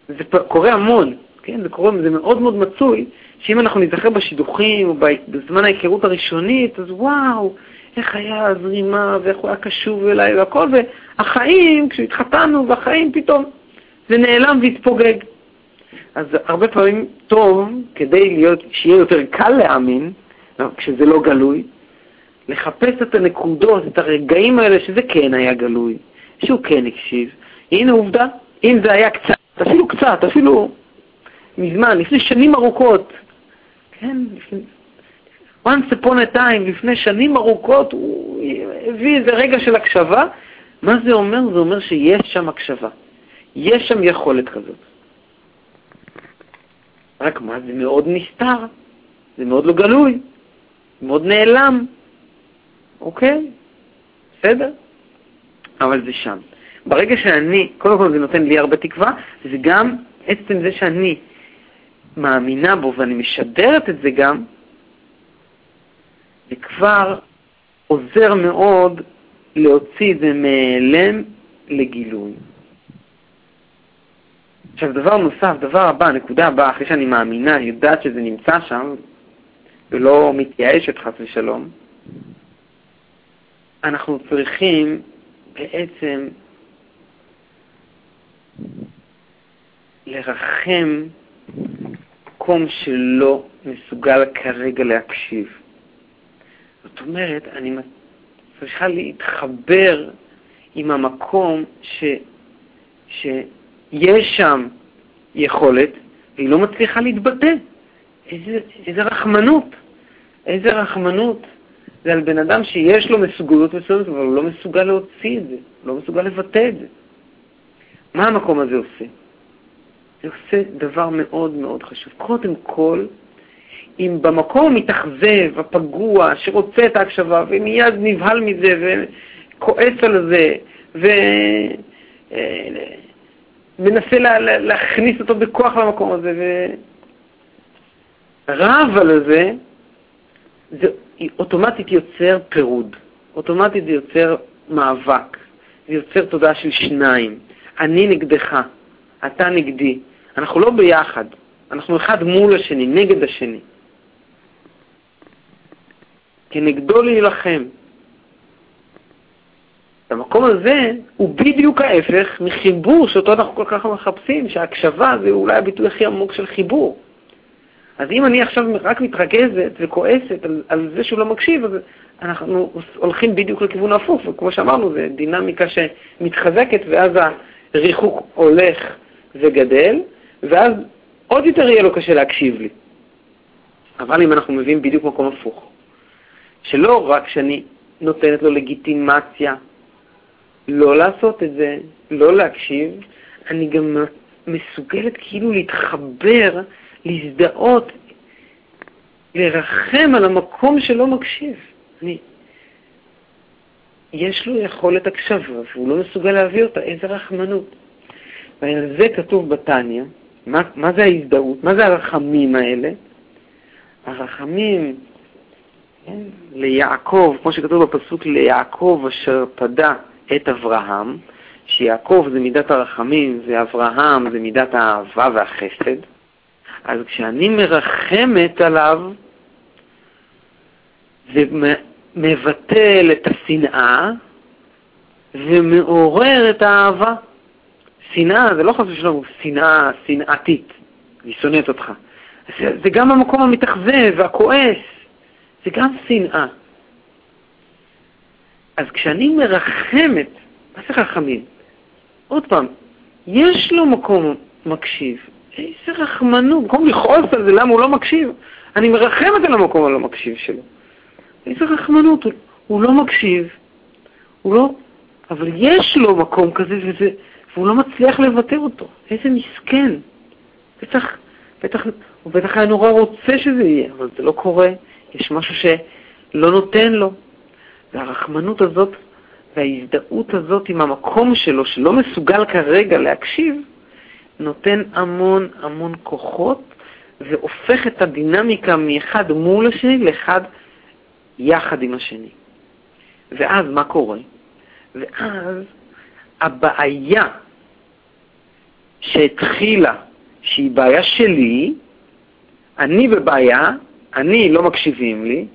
זה קורה המון, כן? זה קורה, זה מאוד מאוד מצוי, שאם אנחנו נזכר בשידוכים או בזמן ההיכרות הראשונית, אז וואו, איך היה הזרימה ואיך הוא היה קשוב אליי והכל, והחיים, כשהתחתנו, והחיים פתאום, זה נעלם והתפוגג. אז הרבה פעמים טוב, כדי להיות, שיהיה יותר קל להאמין, כשזה לא גלוי, לחפש את הנקודות, את הרגעים האלה שזה כן היה גלוי, שהוא כן הקשיב. הנה עובדה, אם זה היה קצת, אפילו קצת, אפילו מזמן, לפני שנים ארוכות, כן, לפני, once upon a time, לפני שנים ארוכות, הוא הביא איזה רגע של הקשבה. מה זה אומר? זה אומר שיש שם הקשבה. יש שם יכולת כזאת. רק מה, זה מאוד נסתר, זה מאוד לא גלוי, מאוד נעלם, אוקיי? בסדר? אבל זה שם. ברגע שאני, קודם כל זה נותן לי הרבה תקווה, זה גם עצם זה שאני מאמינה בו ואני משדרת את זה גם, זה כבר עוזר מאוד להוציא את זה מהיעלם לגילוי. עכשיו, דבר נוסף, דבר הבא, הנקודה הבאה, אחרי שאני מאמינה, יודעת שזה נמצא שם, ולא מתייאשת חס ושלום, אנחנו צריכים בעצם לרחם מקום שלא מסוגל כרגע להקשיב. זאת אומרת, אני צריכה להתחבר עם המקום ש, שיש שם יכולת, והיא לא מצליחה להתבטא. איזה, איזה רחמנות, איזה רחמנות. זה על בן אדם שיש לו מסוגלות מסוימת, אבל הוא לא מסוגל להוציא את זה, לא מסוגל לבטא את זה. מה המקום הזה עושה? זה עושה דבר מאוד מאוד חשוב. קודם כל, אם במקום המתאכזב, הפגוע, שרוצה את ההקשבה, ומיד נבהל מזה, וכועס על זה, ומנסה לה, להכניס אותו בכוח למקום הזה, ורב על זה, זה אוטומטית יוצר פירוד, אוטומטית זה יוצר מאבק, זה יוצר תודעה של שניים. אני נגדך, אתה נגדי. אנחנו לא ביחד, אנחנו אחד מול השני, נגד השני. כנגדו להילחם. המקום הזה הוא בדיוק ההפך מחיבור שאותו אנחנו כל כך מחפשים, שההקשבה זה אולי הביטוי הכי עמוק של חיבור. אז אם אני עכשיו רק מתרכזת וכועסת על, על זה שהוא לא מקשיב, אז אנחנו הולכים בדיוק לכיוון ההפוך, וכמו שאמרנו, זו דינמיקה שמתחזקת, ואז הריחוק הולך וגדל, ואז עוד יותר יהיה לו קשה להקשיב לי. אבל אם אנחנו מביאים בדיוק מקום הפוך, שלא רק שאני נותנת לו לגיטימציה לא לעשות את זה, לא להקשיב, אני גם מסוגלת כאילו להתחבר, להזדהות, לרחם על המקום שלא מקשיב. אני, יש לו יכולת הקשבה והוא לא מסוגל להביא אותה, איזה רחמנות. ועל זה כתוב בתניא, מה, זה ההזדהות? מה זה הרחמים האלה? הרחמים כן? ליעקב, כמו שכתוב בפסוק, ליעקב אשר פדה את אברהם, שיעקב זה מידת הרחמים ואברהם זה מידת האהבה והחסד, אז כשאני מרחמת עליו, זה מבטל את השנאה ומעורר את האהבה. שנאה זה לא חס ושלום שנאה שנאתית, היא שונאת אותך. זה, זה גם המקום המתאכזב והכועס, זה גם שנאה. אז כשאני מרחמת, מה זה רחמים? עוד פעם, יש לו מקום מקשיב. איזה רחמנות, במקום לכעוס על זה למה הוא לא מקשיב, אני מרחמת על המקום הלא מקשיב שלו. איזה רחמנות, הוא, הוא לא מקשיב, הוא לא, אבל יש לו מקום כזה, וזה, והוא לא מצליח לבטא אותו. איזה מסכן. בטח, בטח, הוא בטח היה נורא רוצה שזה יהיה, אבל זה לא קורה. יש משהו שלא נותן לו. והרחמנות הזאת וההזדהות הזאת עם המקום שלו, שלא מסוגל כרגע להקשיב, נותן המון המון כוחות והופך את הדינמיקה מאחד מול השני לאחד יחד עם השני. ואז מה קורה? ואז הבעיה שהתחילה, שהיא בעיה שלי, אני בבעיה, אני לא מקשיבים לי,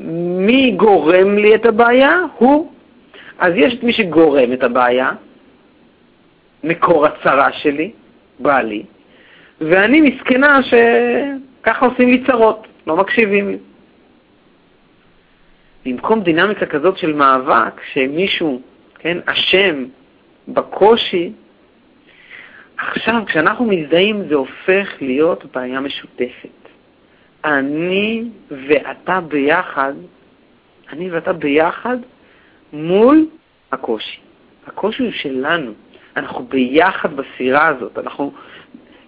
ומי גורם לי את הבעיה? הוא. אז יש את מי שגורם את הבעיה, מקור הצרה שלי, בעלי, ואני מסכנה שככה עושים לי צרות, לא מקשיבים לי. במקום דינמיקה כזאת של מאבק, שמישהו, כן, אשם בקושי, עכשיו, כשאנחנו מזדהים, זה הופך להיות בעיה משותפת. אני ואתה ביחד, אני ואתה ביחד מול הקושי. הקושי הוא שלנו. אנחנו ביחד בסירה הזאת. אנחנו,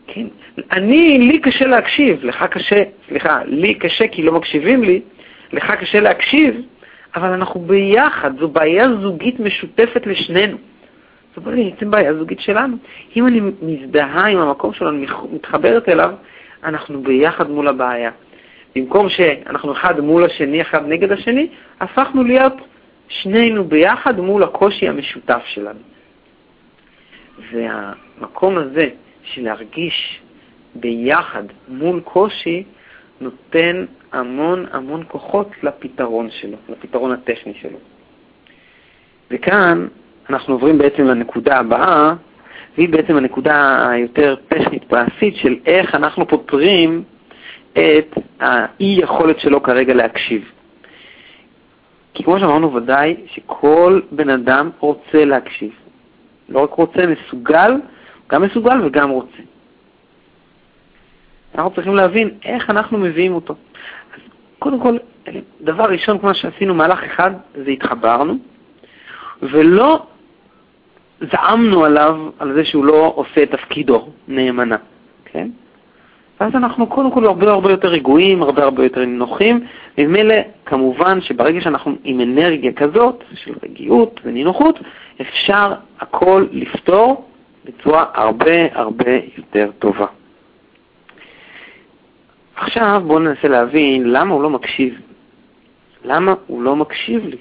כן, אני, לי קשה להקשיב, לך קשה, סליחה, לי קשה כי לא מקשיבים לי, לך קשה להקשיב, אבל אנחנו ביחד, זו בעיה זוגית משותפת לשנינו. זו בעצם בעיה זוגית שלנו. אם אני מזדהה עם המקום שלנו, מתחברת אליו, אנחנו ביחד מול הבעיה. במקום שאנחנו אחד מול השני, אחד נגד השני, הפכנו להיות שנינו ביחד מול הקושי המשותף שלנו. והמקום הזה של להרגיש ביחד מול קושי, נותן המון המון כוחות לפתרון שלו, לפתרון הטכני שלו. וכאן אנחנו עוברים בעצם לנקודה הבאה, והיא בעצם הנקודה היותר טכנית מעשית של איך אנחנו פותרים את האי-יכולת שלו כרגע להקשיב. כי כמו שאמרנו, ודאי שכל בן אדם רוצה להקשיב. לא רק רוצה, מסוגל, גם מסוגל וגם רוצה. אנחנו צריכים להבין איך אנחנו מביאים אותו. אז קודם כל, דבר ראשון, כמו שעשינו מהלך אחד, זה התחברנו, ולא זעמנו עליו על זה שהוא לא עושה את תפקידו נאמנה, כן? ואז אנחנו קודם כל הרבה הרבה יותר רגועים, הרבה הרבה יותר נינוחים, וממילא כמובן שברגע שאנחנו עם אנרגיה כזאת של רגיעות ונינוחות, אפשר הכל לפתור בצורה הרבה הרבה יותר טובה. עכשיו בואו ננסה להבין למה הוא לא מקשיב. למה הוא לא מקשיב לי?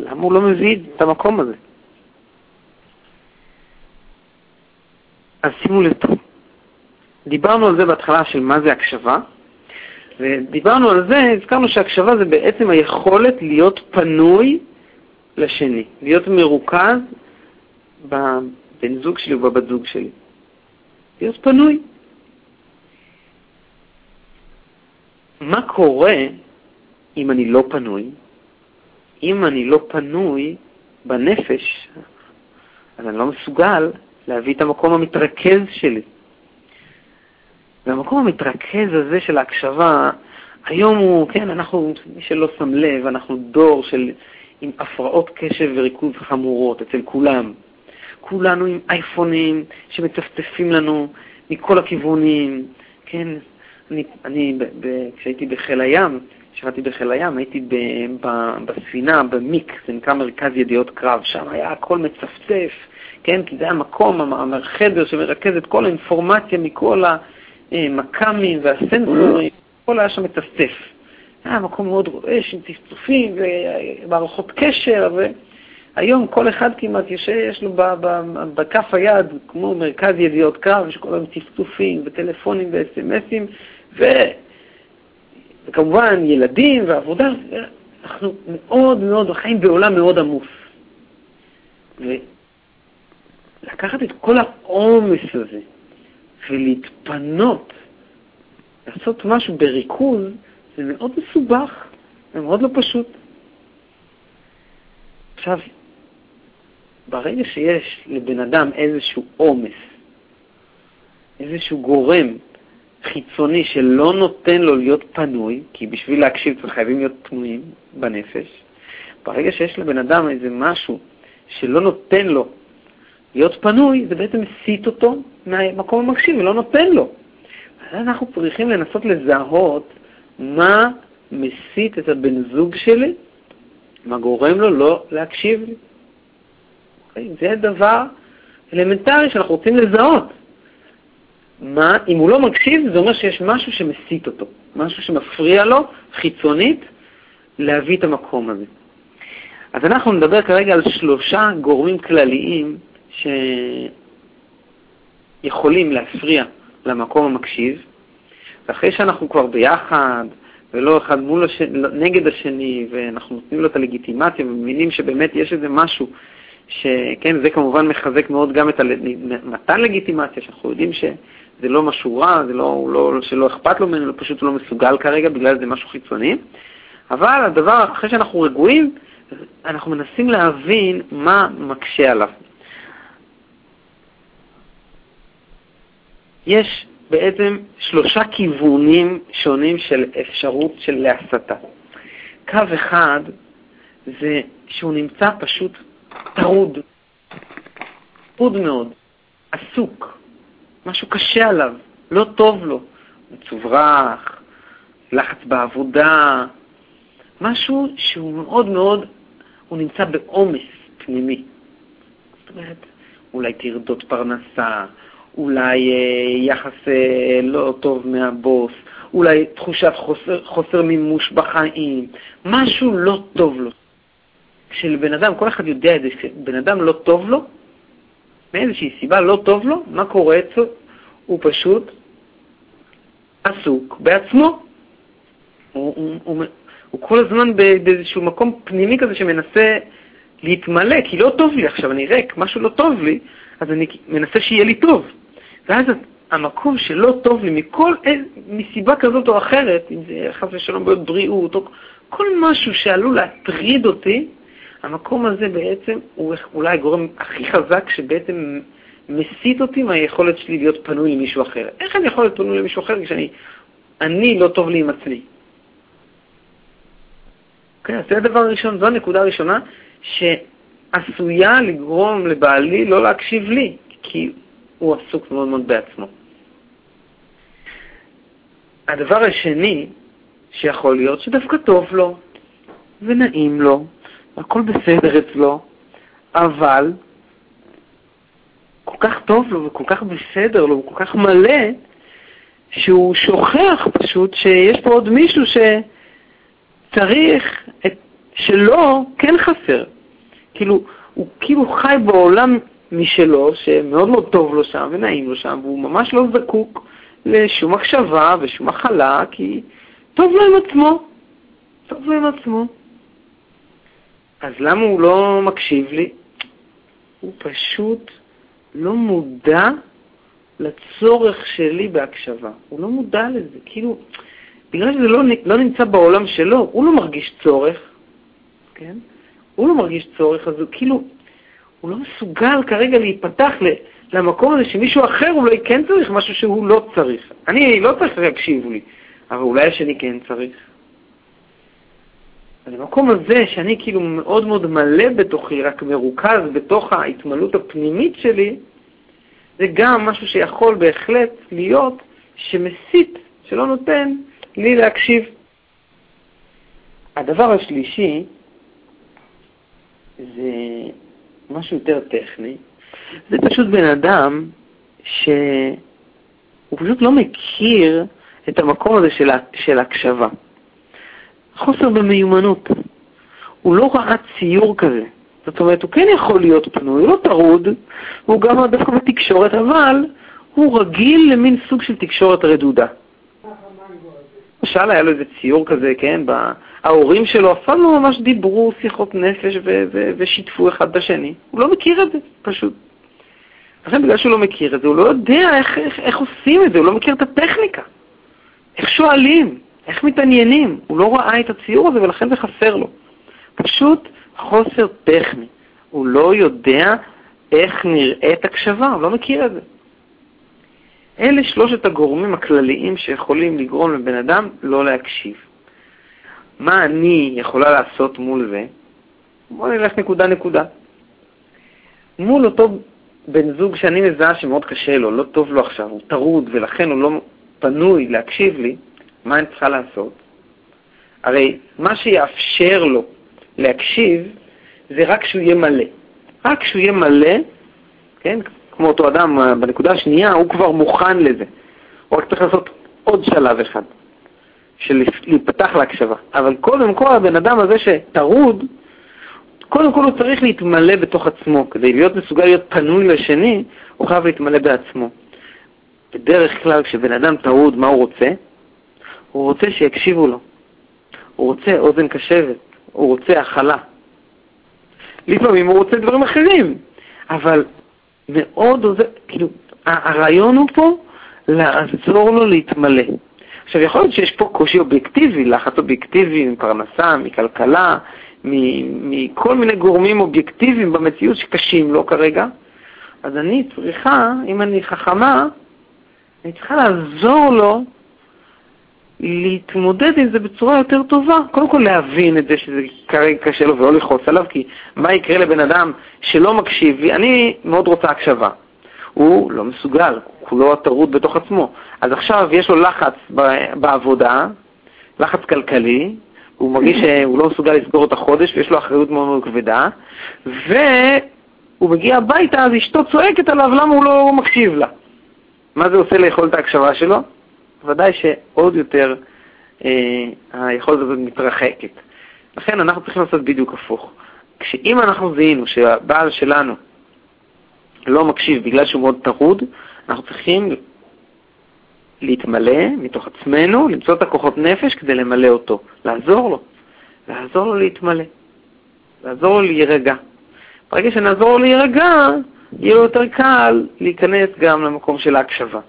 למה הוא לא מביא את המקום הזה? אז שימו לב. דיברנו על זה בהתחלה של מה זה הקשבה, ודיברנו על זה, הזכרנו שהקשבה זה בעצם היכולת להיות פנוי לשני, להיות מרוכז בבן זוג שלי ובבת זוג שלי. להיות פנוי. מה קורה אם אני לא פנוי? אם אני לא פנוי בנפש, אז אני לא מסוגל להביא את המקום המתרכז שלי. והמקום המתרכז הזה של ההקשבה, היום הוא, כן, אנחנו, מי שלא שם לב, אנחנו דור של, עם הפרעות קשב וריכוז חמורות אצל כולם. כולנו עם אייפונים שמצפצפים לנו מכל הכיוונים, כן, אני, אני ב, ב, כשהייתי בחיל הים, שירתי בחיל הים, הייתי ב, ב, בספינה, במיק, זה נקרא מרכז ידיעות קרב, שם היה הכל מצפצף, כן, כי זה היה מקום, החדר שמרכז את כל האינפורמציה מכל המכ"מים והסנסורים, הכל היה שם מצפצף. היה מקום מאוד רועש עם צפצופים ומערכות קשר, והיום כל אחד כמעט יש לו בכף היד, כמו מרכז ידיעות קרב, יש כל היום צפצופים וטלפונים וסמסים, ו... וכמובן ילדים ועבודה, אנחנו מאוד מאוד חיים בעולם מאוד עמוס. ולקחת את כל העומס הזה ולהתפנות, לעשות משהו בריכוז, זה מאוד מסובך, זה מאוד לא פשוט. עכשיו, ברגע שיש לבן אדם איזשהו עומס, איזשהו גורם חיצוני שלא נותן לו להיות פנוי, כי בשביל להקשיב צריך חייבים להיות פנויים בנפש, ברגע שיש לבן אדם איזה משהו שלא נותן לו להיות פנוי, זה בעצם מסיט אותו מהמקום המקשיב ולא נותן לו. אז אנחנו צריכים לנסות לזהות מה מסיט את הבן זוג שלי, מה גורם לו לא להקשיב לי. אוקיי? זה דבר אלמנטרי שאנחנו רוצים לזהות. מה, אם הוא לא מקשיב, זה אומר שיש משהו שמסית אותו, משהו שמפריע לו חיצונית להביא את המקום הזה. אז אנחנו נדבר כרגע על שלושה גורמים כלליים שיכולים להפריע למקום המקשיב, ואחרי שאנחנו כבר ביחד, ולא אחד מול השני, נגד השני, ואנחנו נותנים לו את הלגיטימציה ומבינים שבאמת יש איזה משהו, שכן, זה כמובן מחזק מאוד גם את מתן לגיטימציה, שאנחנו יודעים שזה לא משהו רע, זה לא, לא, שלא אכפת לו ממנו, פשוט הוא לא מסוגל כרגע בגלל זה משהו חיצוני. אבל הדבר, אחרי שאנחנו רגועים, אנחנו מנסים להבין מה מקשה עליו. יש בעצם שלושה כיוונים שונים של אפשרות של להסתה. קו אחד זה שהוא נמצא פשוט טרוד, טרוד מאוד, עסוק, משהו קשה עליו, לא טוב לו, מצוברח, לחץ בעבודה, משהו שהוא מאוד מאוד, הוא נמצא בעומס פנימי. זאת אומרת, אולי טרדות פרנסה, אולי אה, יחס אה, לא טוב מהבוס, אולי תחושת חוסר, חוסר מימוש בחיים, משהו לא טוב לו. כשלבן אדם, כל אחד יודע את זה, כשבן אדם לא טוב לו, מאיזושהי סיבה לא טוב לו, מה קורה אצלו? הוא פשוט עסוק בעצמו. הוא, הוא, הוא, הוא כל הזמן באיזשהו מקום פנימי כזה שמנסה להתמלא, כי לא טוב לי עכשיו, אני ריק, משהו לא טוב לי, אז אני מנסה שיהיה לי טוב. ואז המקום שלא טוב לי מכל, מסיבה כזאת או אחרת, אם זה חס ושלום בעיות בריאות, או כל משהו שעלול להטריד אותי, המקום הזה בעצם הוא אולי הגורם הכי חזק שבעצם מסית אותי מהיכולת שלי להיות פנוי למישהו אחר. איך אני יכול להיות פנוי למישהו אחר כשאני אני לא טוב לי עם עצמי? אוקיי, אז זה הדבר הראשון, זו הנקודה הראשונה שעשויה לגרום לבעלי לא להקשיב לי, כי הוא עסוק מאוד מאוד בעצמו. הדבר השני שיכול להיות שדווקא טוב לו ונעים לו, הכל בסדר אצלו, אבל כל כך טוב לו וכל כך בסדר לו וכל כך מלא, שהוא שוכח פשוט שיש פה עוד מישהו שצריך, את, שלו כן חסר. כאילו, הוא כאילו חי בעולם משלו, שמאוד מאוד טוב לו שם ונעים לו שם, והוא ממש לא זקוק לשום הקשבה ושום הכלה, כי טוב לו עם עצמו. טוב לו עם עצמו. אז למה הוא לא מקשיב לי? הוא פשוט לא מודע לצורך שלי בהקשבה. הוא לא מודע לזה. כאילו, בגלל שזה לא, לא נמצא בעולם שלו, הוא לא מרגיש צורך, כן? הוא לא מרגיש צורך, אז הוא כאילו, הוא לא מסוגל כרגע להיפתח למקום הזה שמישהו אחר אולי כן צריך משהו שהוא לא צריך. אני לא צריך להקשיב לי, אבל אולי השני כן צריך. אז המקום הזה, שאני כאילו מאוד מאוד מלא בתוכי, רק מרוכז בתוך ההתמלות הפנימית שלי, זה גם משהו שיכול בהחלט להיות שמסית, שלא נותן לי להקשיב. הדבר השלישי זה משהו יותר טכני, זה פשוט בן אדם שהוא פשוט לא מכיר את המקום הזה של, של הקשבה. חוסר במיומנות. הוא לא ראה ציור כזה. זאת אומרת, הוא כן יכול להיות פנוי, הוא לא טרוד, הוא גם דווקא בתקשורת, אבל הוא רגיל למין סוג של תקשורת רדודה. למשל, היה לו איזה ציור כזה, כן, ההורים שלו אף פעם לא ממש דיברו שיחות נפש ושיתפו אחד בשני. הוא לא מכיר את זה, פשוט. לכן בגלל שהוא לא מכיר את זה, הוא לא יודע איך, איך, איך עושים את זה, הוא לא מכיר את הטכניקה. איך שואלים, איך מתעניינים. הוא לא ראה את הציור הזה ולכן זה חסר לו. פשוט חוסר טכני. הוא לא יודע איך נראית הקשבה, הוא לא מכיר את זה. אלה שלושת הגורמים הכלליים שיכולים לגרום לבן אדם לא להקשיב. מה אני יכולה לעשות מול זה? בואו נלך נקודה-נקודה. מול אותו בן זוג שאני מזהה שמאוד קשה לו, לא טוב לו עכשיו, הוא טרוד ולכן הוא לא פנוי להקשיב לי, מה אני צריכה לעשות? הרי מה שיאפשר לו להקשיב זה רק כשהוא יהיה מלא. רק כשהוא יהיה מלא, כן, כמו אותו אדם בנקודה השנייה, הוא כבר מוכן לזה. הוא רק צריך לעשות עוד שלב אחד, של להיפתח להקשבה. אבל קודם כל הבן אדם הזה שטרוד, קודם כל הוא צריך להתמלא בתוך עצמו. כדי להיות מסוגל להיות פנוי לשני, הוא חייב להתמלא בעצמו. בדרך כלל כשבן אדם טרוד, מה הוא רוצה? הוא רוצה שיקשיבו לו. הוא רוצה אוזן קשבת, הוא רוצה הכלה. לפעמים הוא רוצה דברים אחרים, אבל מאוד עוזר, כאילו, הרעיון הוא פה לעזור לו להתמלא. עכשיו, יכול להיות שיש פה קושי אובייקטיבי, לחץ אובייקטיבי מפרנסה, מכלכלה, מכל מיני גורמים אובייקטיביים במציאות שקשים לו כרגע, אז אני צריכה, אם אני חכמה, אני צריכה לעזור לו להתמודד עם זה בצורה יותר טובה. קודם כל להבין את זה שזה כרגע קשה לו ולא לכעוס עליו, כי מה יקרה לבן אדם שלא מקשיב לי? אני מאוד רוצה הקשבה. הוא לא מסוגל, כולו טרוד בתוך עצמו. אז עכשיו יש לו לחץ בעבודה, לחץ כלכלי, הוא מרגיש שהוא לא מסוגל לסגור את החודש ויש לו אחריות מאוד מאוד כבדה, והוא מגיע הביתה, אז אשתו צועקת עליו למה הוא לא מקשיב לה. מה זה עושה ליכולת ההקשבה שלו? ודאי שעוד יותר אה, היכולת הזאת מתרחקת. לכן אנחנו צריכים לעשות בדיוק הפוך. כשאם אנחנו זיהינו שהבעל שלנו לא מקשיב בגלל שהוא מאוד טרוד, אנחנו צריכים להתמלא מתוך עצמנו, למצוא את הכוחות נפש כדי למלא אותו, לעזור לו, לעזור לו להתמלא, לעזור לו להירגע. ברגע שנעזור לו להירגע, יהיה לו יותר קל להיכנס גם למקום של ההקשבה.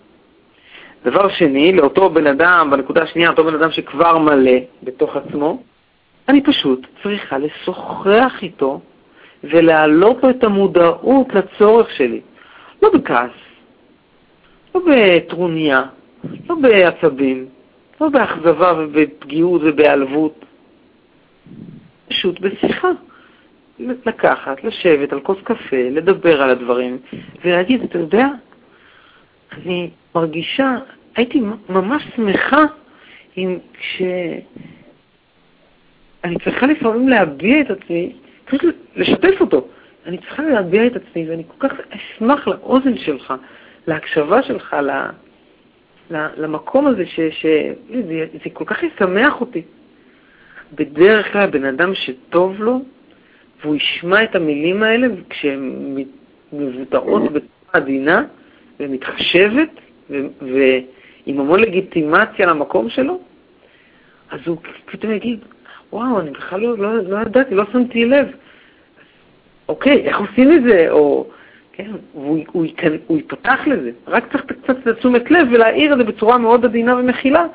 דבר שני, לאותו בן אדם, בנקודה השנייה, אותו בן אדם שכבר מלא בתוך עצמו, אני פשוט צריכה לשוחח איתו ולהעלות לו את המודעות לצורך שלי. לא בכעס, לא בטרוניה, לא בעצבים, לא באכזבה ובפגיעות ובהיעלבות, פשוט בשיחה. לקחת, לשבת על כוס קפה, לדבר על הדברים, ולהגיד, אתה יודע, אני מרגישה, הייתי ממש שמחה אם כש... אני צריכה לפעמים להביע את עצמי, צריך לשתף אותו. אני צריכה להביע את עצמי, ואני כל כך אשמח לאוזן שלך, להקשבה שלך, ל... למקום הזה, ש... ש... זה, זה כל כך ישמח אותי. בדרך כלל בן אדם שטוב לו, והוא ישמע את המילים האלה כשהן מבוטאות בצורה עדינה ומתחשבת, ועם המון לגיטימציה למקום שלו, אז הוא פתאום יגיד, וואו, אני בכלל לא, לא, לא ידעתי, לא שמתי לב. אוקיי, איך עושים את זה? או, כן, הוא, הוא, הוא, הוא יפתח לזה. רק צריך קצת תשומת לב ולהעיר את זה בצורה מאוד עדינה ומכילה.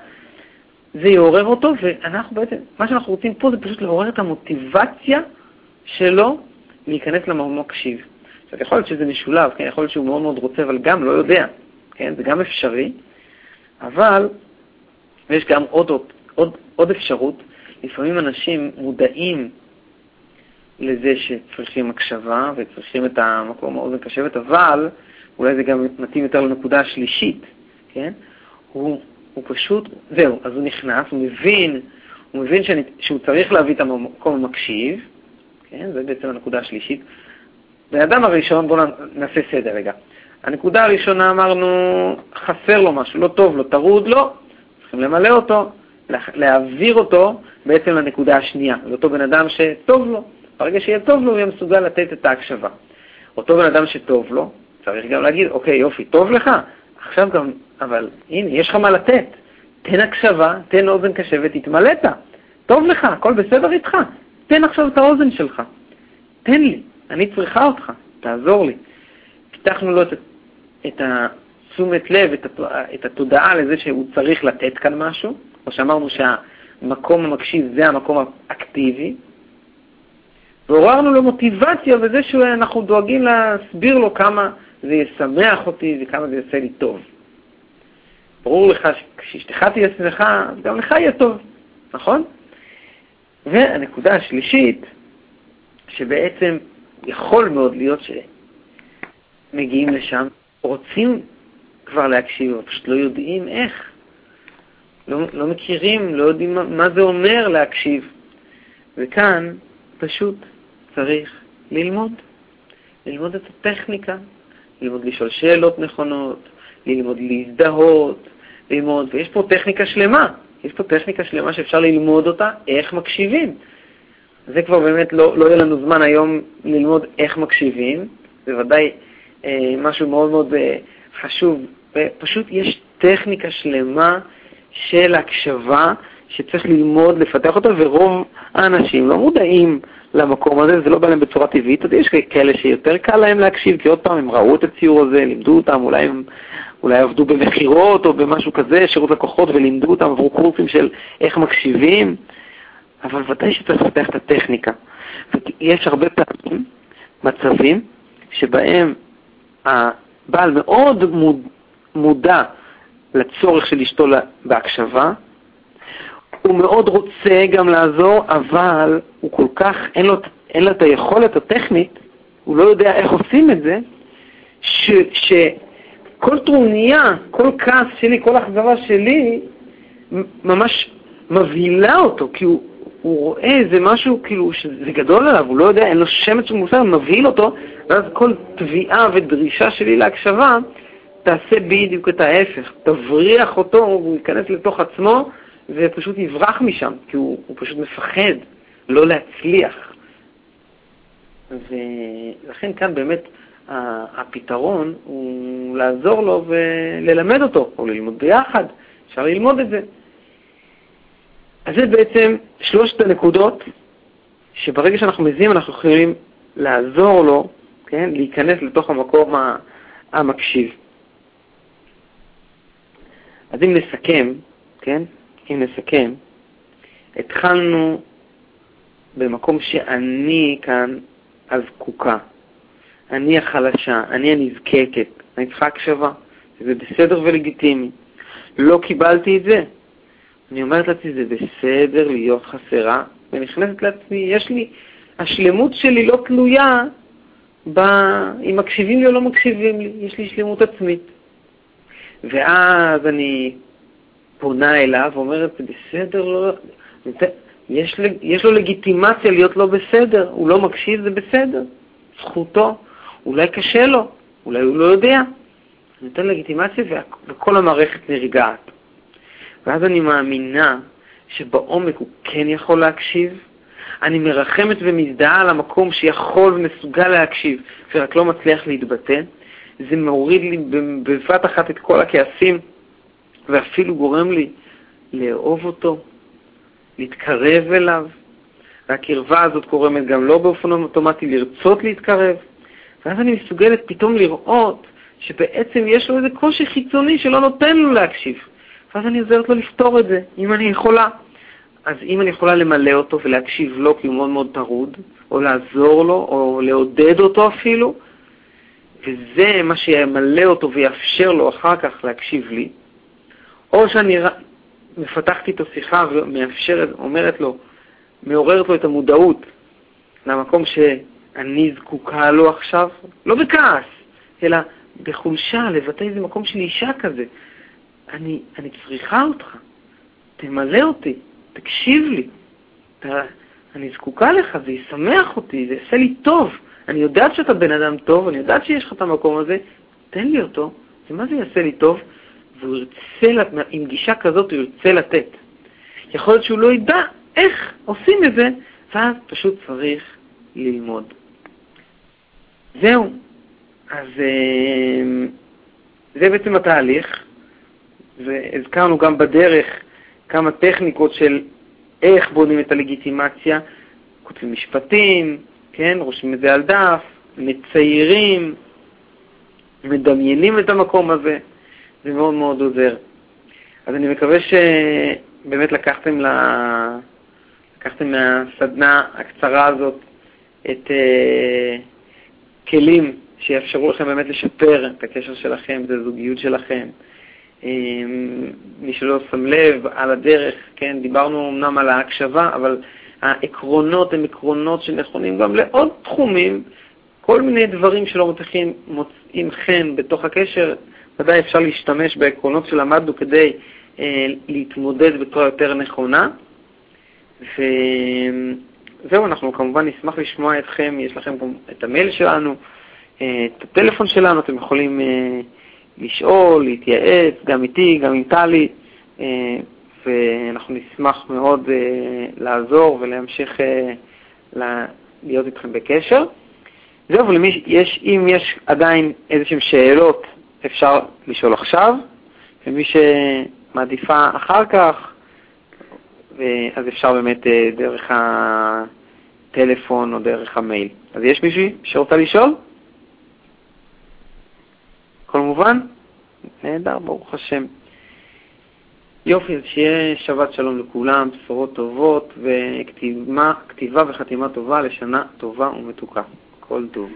זה יעורר אותו, ואנחנו בעצם, מה שאנחנו רוצים פה זה פשוט לעורר את המוטיבציה שלו להיכנס למקום מקשיב. עכשיו, יכול להיות שזה משולב, כן, יכול להיות שהוא מאוד מאוד רוצה, אבל גם לא יודע. כן? זה גם אפשרי, אבל יש גם עוד, עוד, עוד אפשרות. לפעמים אנשים מודעים לזה שצריכים הקשבה וצריכים את המקום האוזן קשבת, אבל אולי זה גם מתאים יותר לנקודה השלישית, כן? הוא, הוא פשוט, זהו, אז הוא נכנס, הוא מבין, הוא מבין שאני, שהוא צריך להביא את המקום המקשיב, כן? זה בעצם הנקודה השלישית. בן אדם הראשון, בואו נעשה סדר רגע. הנקודה הראשונה אמרנו, חסר לו משהו, לא טוב לו, טרוד לו, לא. צריכים למלא אותו, להעביר אותו בעצם לנקודה השנייה, לאותו בן אדם שטוב לו. ברגע שיהיה טוב לו, הוא יהיה מסוגל לתת את ההקשבה. אותו בן אדם שטוב לו, צריך גם להגיד, אוקיי, יופי, טוב לך, עכשיו גם, אבל הנה, יש לך מה לתת. תן הקשבה, תן אוזן קשבת, התמלאת. טוב לך, הכל בסדר איתך. תן עכשיו את האוזן שלך. תן לי, אני צריכה אותך, תעזור לי. פיתחנו לו את את התשומת לב, את. את התודעה לזה שהוא צריך לתת כאן משהו, כמו שאמרנו שהמקום המקשיב זה המקום האקטיבי, ועוררנו לו מוטיבציה בזה שאנחנו דואגים להסביר לו כמה זה ישמח אותי וכמה זה יעשה לי טוב. ברור לך שכשאשתך תהיה שמחה, גם לך יהיה טוב, נכון? והנקודה השלישית, שבעצם יכול מאוד להיות ש... מגיעים לשם, רוצים כבר להקשיב, אבל פשוט לא יודעים איך. לא, לא מכירים, לא יודעים מה, מה זה אומר להקשיב. וכאן פשוט צריך ללמוד. ללמוד את הטכניקה, ללמוד לשאול שאלות נכונות, ללמוד להזדהות, ללמוד, ויש פה טכניקה שלמה, יש פה טכניקה שלמה שאפשר ללמוד אותה, איך מקשיבים. זה כבר באמת לא, לא יהיה לנו זמן היום ללמוד איך מקשיבים, זה ודאי אה, משהו מאוד מאוד אה, חשוב. פשוט יש טכניקה שלמה של הקשבה שצריך ללמוד, לפתח אותה, ורוב האנשים לא מודעים למקום הזה, זה לא בא להם בצורה טבעית. יש כאלה שיותר קל להם להקשיב, כי עוד פעם הם ראו את הציור הזה, לימדו אותם, אולי הם אולי עבדו במכירות או במשהו כזה, שירות לקוחות, ולימדו אותם, עברו קורסים של איך מקשיבים, אבל ודאי שצריך לפתח את הטכניקה. יש הרבה פעמים מצבים שבהם הבעל מאוד מודע לצורך של אשתו בהקשבה, הוא מאוד רוצה גם לעזור, אבל הוא כל כך, אין לו, אין לו את היכולת הטכנית, הוא לא יודע איך עושים את זה, ש, שכל טרוניה, כל כעס שלי, כל אכזבה שלי, ממש מבהילה אותו, כי הוא, הוא רואה איזה משהו כאילו שזה גדול עליו, הוא לא יודע, אין לו שמץ של מושג, מבהיל אותו, ואז כל תביעה ודרישה שלי להקשבה תעשה בדיוק את ההפך, תבריח אותו, הוא ייכנס לתוך עצמו ופשוט יברח משם, כי הוא, הוא פשוט מפחד לא להצליח. ולכן כאן באמת הפתרון הוא לעזור לו וללמד אותו, או ללמוד ביחד, אפשר ללמוד את זה. אז זה בעצם שלושת הנקודות שברגע שאנחנו מזיעים אנחנו יכולים לעזור לו, כן, להיכנס לתוך המקום המקשיב. אז אם נסכם, כן, אם נסכם, התחלנו במקום שאני כאן הזקוקה, אני החלשה, אני הנזקקת, אני צריכה הקשבה, זה בסדר ולגיטימי. לא קיבלתי את זה, אני אומרת לעצמי, זה בסדר להיות חסרה, ונכנסת לעצמי, יש לי, השלמות שלי לא תלויה ב... אם מקשיבים לי או לא מקשיבים לי, יש לי שלמות עצמית. ואז אני פונה אליו ואומרת, בסדר, לא... יש, יש לו לגיטימציה להיות לא בסדר, הוא לא מקשיב, זה בסדר, זכותו, אולי קשה לו, אולי הוא לא יודע. נותן לגיטימציה וכל המערכת נרגעת. ואז אני מאמינה שבעומק הוא כן יכול להקשיב. אני מרחמת ומזדהה על המקום שיכול ומסוגל להקשיב, ורק לא מצליח להתבטא. זה מוריד לי בבת אחת את כל הכעסים, ואפילו גורם לי לאהוב אותו, להתקרב אליו. והקרבה הזאת גורמת גם לא באופן אוטומטי לרצות להתקרב. ואז אני מסוגלת פתאום לראות שבעצם יש לו איזה קושי חיצוני שלא נותן לו להקשיב. ואז אני עוזרת לו לפתור את זה, אם אני יכולה. אז אם אני יכולה למלא אותו ולהקשיב לו כי הוא מאוד מאוד טרוד, או לעזור לו, או לעודד אותו אפילו, וזה מה שימלא אותו ויאפשר לו אחר כך להקשיב לי, או שאני מפתחת איתו שיחה ומאפשרת, אומרת לו, מעוררת לו את המודעות למקום שאני זקוקה לו עכשיו, לא בכעס, אלא בחולשה, לבטא איזה מקום של אישה כזה. אני, אני צריכה אותך, תמלא אותי, תקשיב לי, אתה, אני זקוקה לך, זה ישמח אותי, זה יעשה לי טוב. אני יודעת שאתה בן אדם טוב, אני יודעת שיש לך את המקום הזה, תן לי אותו, ומה זה יעשה לי טוב? והוא ירצה, עם גישה כזאת הוא ירצה לתת. יכול להיות שהוא לא ידע איך עושים את זה, ואז פשוט צריך ללמוד. זהו. אז אה, זה בעצם התהליך. והזכרנו גם בדרך כמה טכניקות של איך בונים את הלגיטימציה, כותבים משפטים, כן, רושמים את זה על דף, מציירים, מדמיינים את המקום הזה, זה מאוד מאוד עוזר. אז אני מקווה שבאמת לקחתם, ל... לקחתם מהסדנה הקצרה הזאת את uh, כלים שיאפשרו לכם באמת לשפר את הקשר שלכם, את הזוגיות שלכם, מי שלא שם לב, על הדרך, כן, דיברנו אמנם על ההקשבה, אבל העקרונות הם עקרונות שנכונים גם לעוד תחומים, כל מיני דברים שלא מוצאים, מוצאים חן בתוך הקשר, ודאי אפשר להשתמש בעקרונות שלמדנו כדי אה, להתמודד בצורה יותר נכונה. וזהו, אנחנו כמובן נשמח לשמוע אתכם, יש לכם גם את המייל שלנו, אה, את הטלפון שלנו, אתם יכולים אה, לשאול, להתייעץ, גם איתי, גם עם טלי, אה, ואנחנו נשמח מאוד אה, לעזור ולהמשיך אה, להיות איתכם בקשר. זהו, ולמי יש, אם יש עדיין איזשהן שאלות, אפשר לשאול עכשיו, ומי שמעדיפה אחר כך, אז אפשר באמת דרך הטלפון או דרך המייל. אז יש מישהי שרוצה לשאול? הכל מובן? נהדר, ברוך השם. יופי, אז שיהיה שבת שלום לכולם, בשורות טובות וכתיבה וחתימה טובה לשנה טובה ומתוקה. כל טוב.